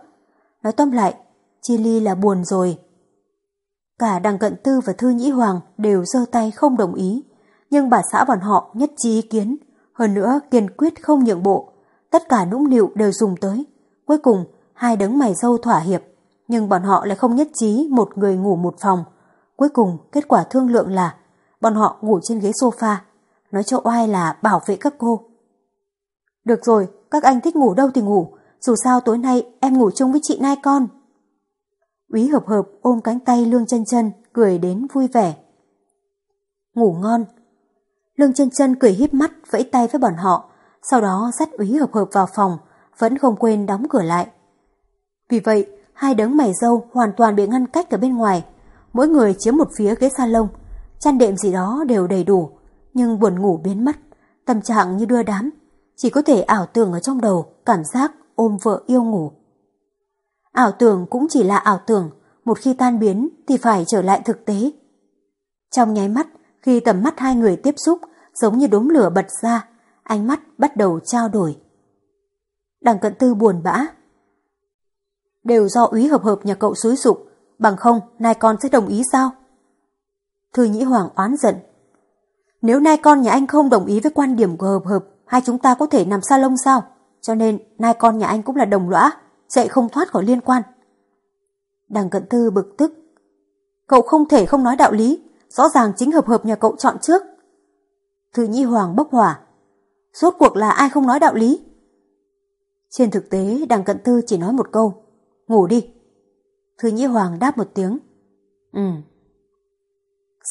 Nói tóm lại, chia Ly là buồn rồi. Cả đằng cận tư và thư nhĩ hoàng đều giơ tay không đồng ý, nhưng bà xã bọn họ nhất trí ý kiến, hơn nữa kiên quyết không nhượng bộ. Tất cả nũng nịu đều dùng tới. Cuối cùng, hai đấng mày dâu thỏa hiệp, nhưng bọn họ lại không nhất trí một người ngủ một phòng. Cuối cùng, kết quả thương lượng là bọn họ ngủ trên ghế sofa, nói cho oai là bảo vệ các cô. Được rồi, các anh thích ngủ đâu thì ngủ, dù sao tối nay em ngủ chung với chị Nai con. Úy hợp hợp ôm cánh tay Lương chân chân cười đến vui vẻ. Ngủ ngon. Lương chân chân cười híp mắt vẫy tay với bọn họ, sau đó dắt Úy hợp hợp vào phòng, vẫn không quên đóng cửa lại. Vì vậy, hai đấng mày dâu hoàn toàn bị ngăn cách ở bên ngoài, mỗi người chiếm một phía ghế salon, chăn đệm gì đó đều đầy đủ, nhưng buồn ngủ biến mất, tâm trạng như đưa đám, chỉ có thể ảo tưởng ở trong đầu cảm giác ôm vợ yêu ngủ. Ảo tưởng cũng chỉ là ảo tưởng, một khi tan biến thì phải trở lại thực tế. Trong nháy mắt, khi tầm mắt hai người tiếp xúc, giống như đốm lửa bật ra, ánh mắt bắt đầu trao đổi. Đằng cận tư buồn bã. Đều do úy hợp hợp nhà cậu xúi sụp, bằng không nai con sẽ đồng ý sao? Thư Nhĩ Hoàng oán giận. Nếu nai con nhà anh không đồng ý với quan điểm của hợp hợp, hai chúng ta có thể nằm xa lông sao? Cho nên nai con nhà anh cũng là đồng lõa, dậy không thoát khỏi liên quan. Đằng cận tư bực tức. Cậu không thể không nói đạo lý, rõ ràng chính hợp hợp nhà cậu chọn trước. Thư Nhi Hoàng bốc hỏa. Rốt cuộc là ai không nói đạo lý? Trên thực tế, đằng cận tư chỉ nói một câu. Ngủ đi. Thư Nhi Hoàng đáp một tiếng. Ừ.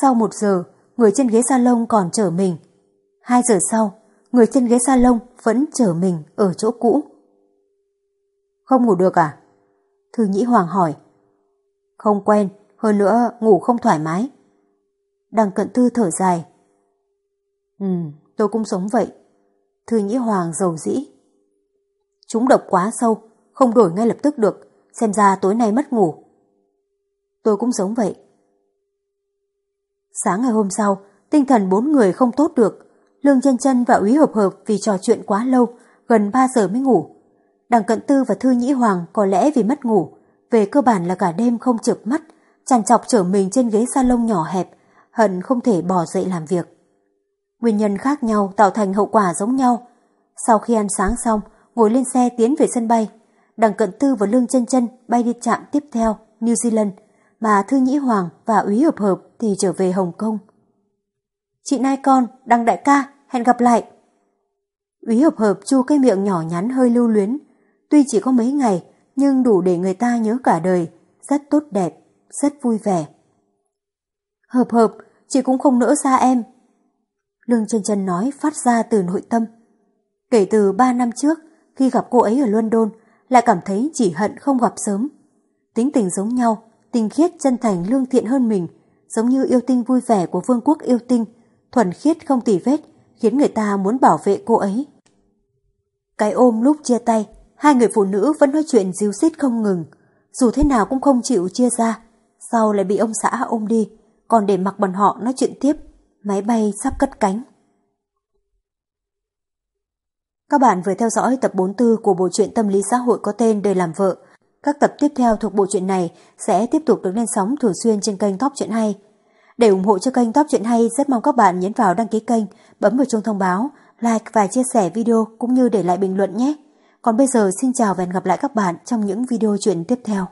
Sau một giờ, người trên ghế salon còn chở mình. Hai giờ sau, người trên ghế salon vẫn chở mình ở chỗ cũ. Không ngủ được à? Thư Nhĩ Hoàng hỏi. Không quen, hơn nữa ngủ không thoải mái. Đằng cận tư thở dài. Ừ, tôi cũng sống vậy. Thư Nhĩ Hoàng giàu dĩ. Chúng độc quá sâu, không đổi ngay lập tức được, xem ra tối nay mất ngủ. Tôi cũng giống vậy. Sáng ngày hôm sau, tinh thần bốn người không tốt được. Lương chân chân và úy hợp hợp vì trò chuyện quá lâu, gần 3 giờ mới ngủ. Đằng Cận Tư và Thư Nhĩ Hoàng có lẽ vì mất ngủ, về cơ bản là cả đêm không chợp mắt, chằn chọc trở mình trên ghế salon nhỏ hẹp, hận không thể bỏ dậy làm việc. Nguyên nhân khác nhau tạo thành hậu quả giống nhau. Sau khi ăn sáng xong, ngồi lên xe tiến về sân bay. Đằng Cận Tư và Lương chân chân bay đi trạm tiếp theo, New Zealand, mà Thư Nhĩ Hoàng và Úy Hợp Hợp thì trở về Hồng Kông. Chị Nai con, đằng đại ca, hẹn gặp lại. Úy Hợp Hợp chu cái miệng nhỏ nhắn hơi lưu luyến, Tuy chỉ có mấy ngày, nhưng đủ để người ta nhớ cả đời, rất tốt đẹp, rất vui vẻ. Hợp hợp, chị cũng không nỡ xa em. Lương chân chân nói phát ra từ nội tâm. Kể từ ba năm trước, khi gặp cô ấy ở London, lại cảm thấy chỉ hận không gặp sớm. Tính tình giống nhau, tình khiết chân thành lương thiện hơn mình, giống như yêu tinh vui vẻ của vương quốc yêu tinh, thuần khiết không tỉ vết, khiến người ta muốn bảo vệ cô ấy. Cái ôm lúc chia tay Hai người phụ nữ vẫn nói chuyện díu xít không ngừng, dù thế nào cũng không chịu chia ra. Sau lại bị ông xã ôm đi, còn để mặc bọn họ nói chuyện tiếp, máy bay sắp cất cánh. Các bạn vừa theo dõi tập 44 của bộ truyện tâm lý xã hội có tên Đời làm vợ. Các tập tiếp theo thuộc bộ truyện này sẽ tiếp tục được lên sóng thường xuyên trên kênh Top Truyện Hay. Để ủng hộ cho kênh Top Truyện Hay, rất mong các bạn nhấn vào đăng ký kênh, bấm vào chuông thông báo, like và chia sẻ video cũng như để lại bình luận nhé. Còn bây giờ, xin chào và hẹn gặp lại các bạn trong những video chuyện tiếp theo.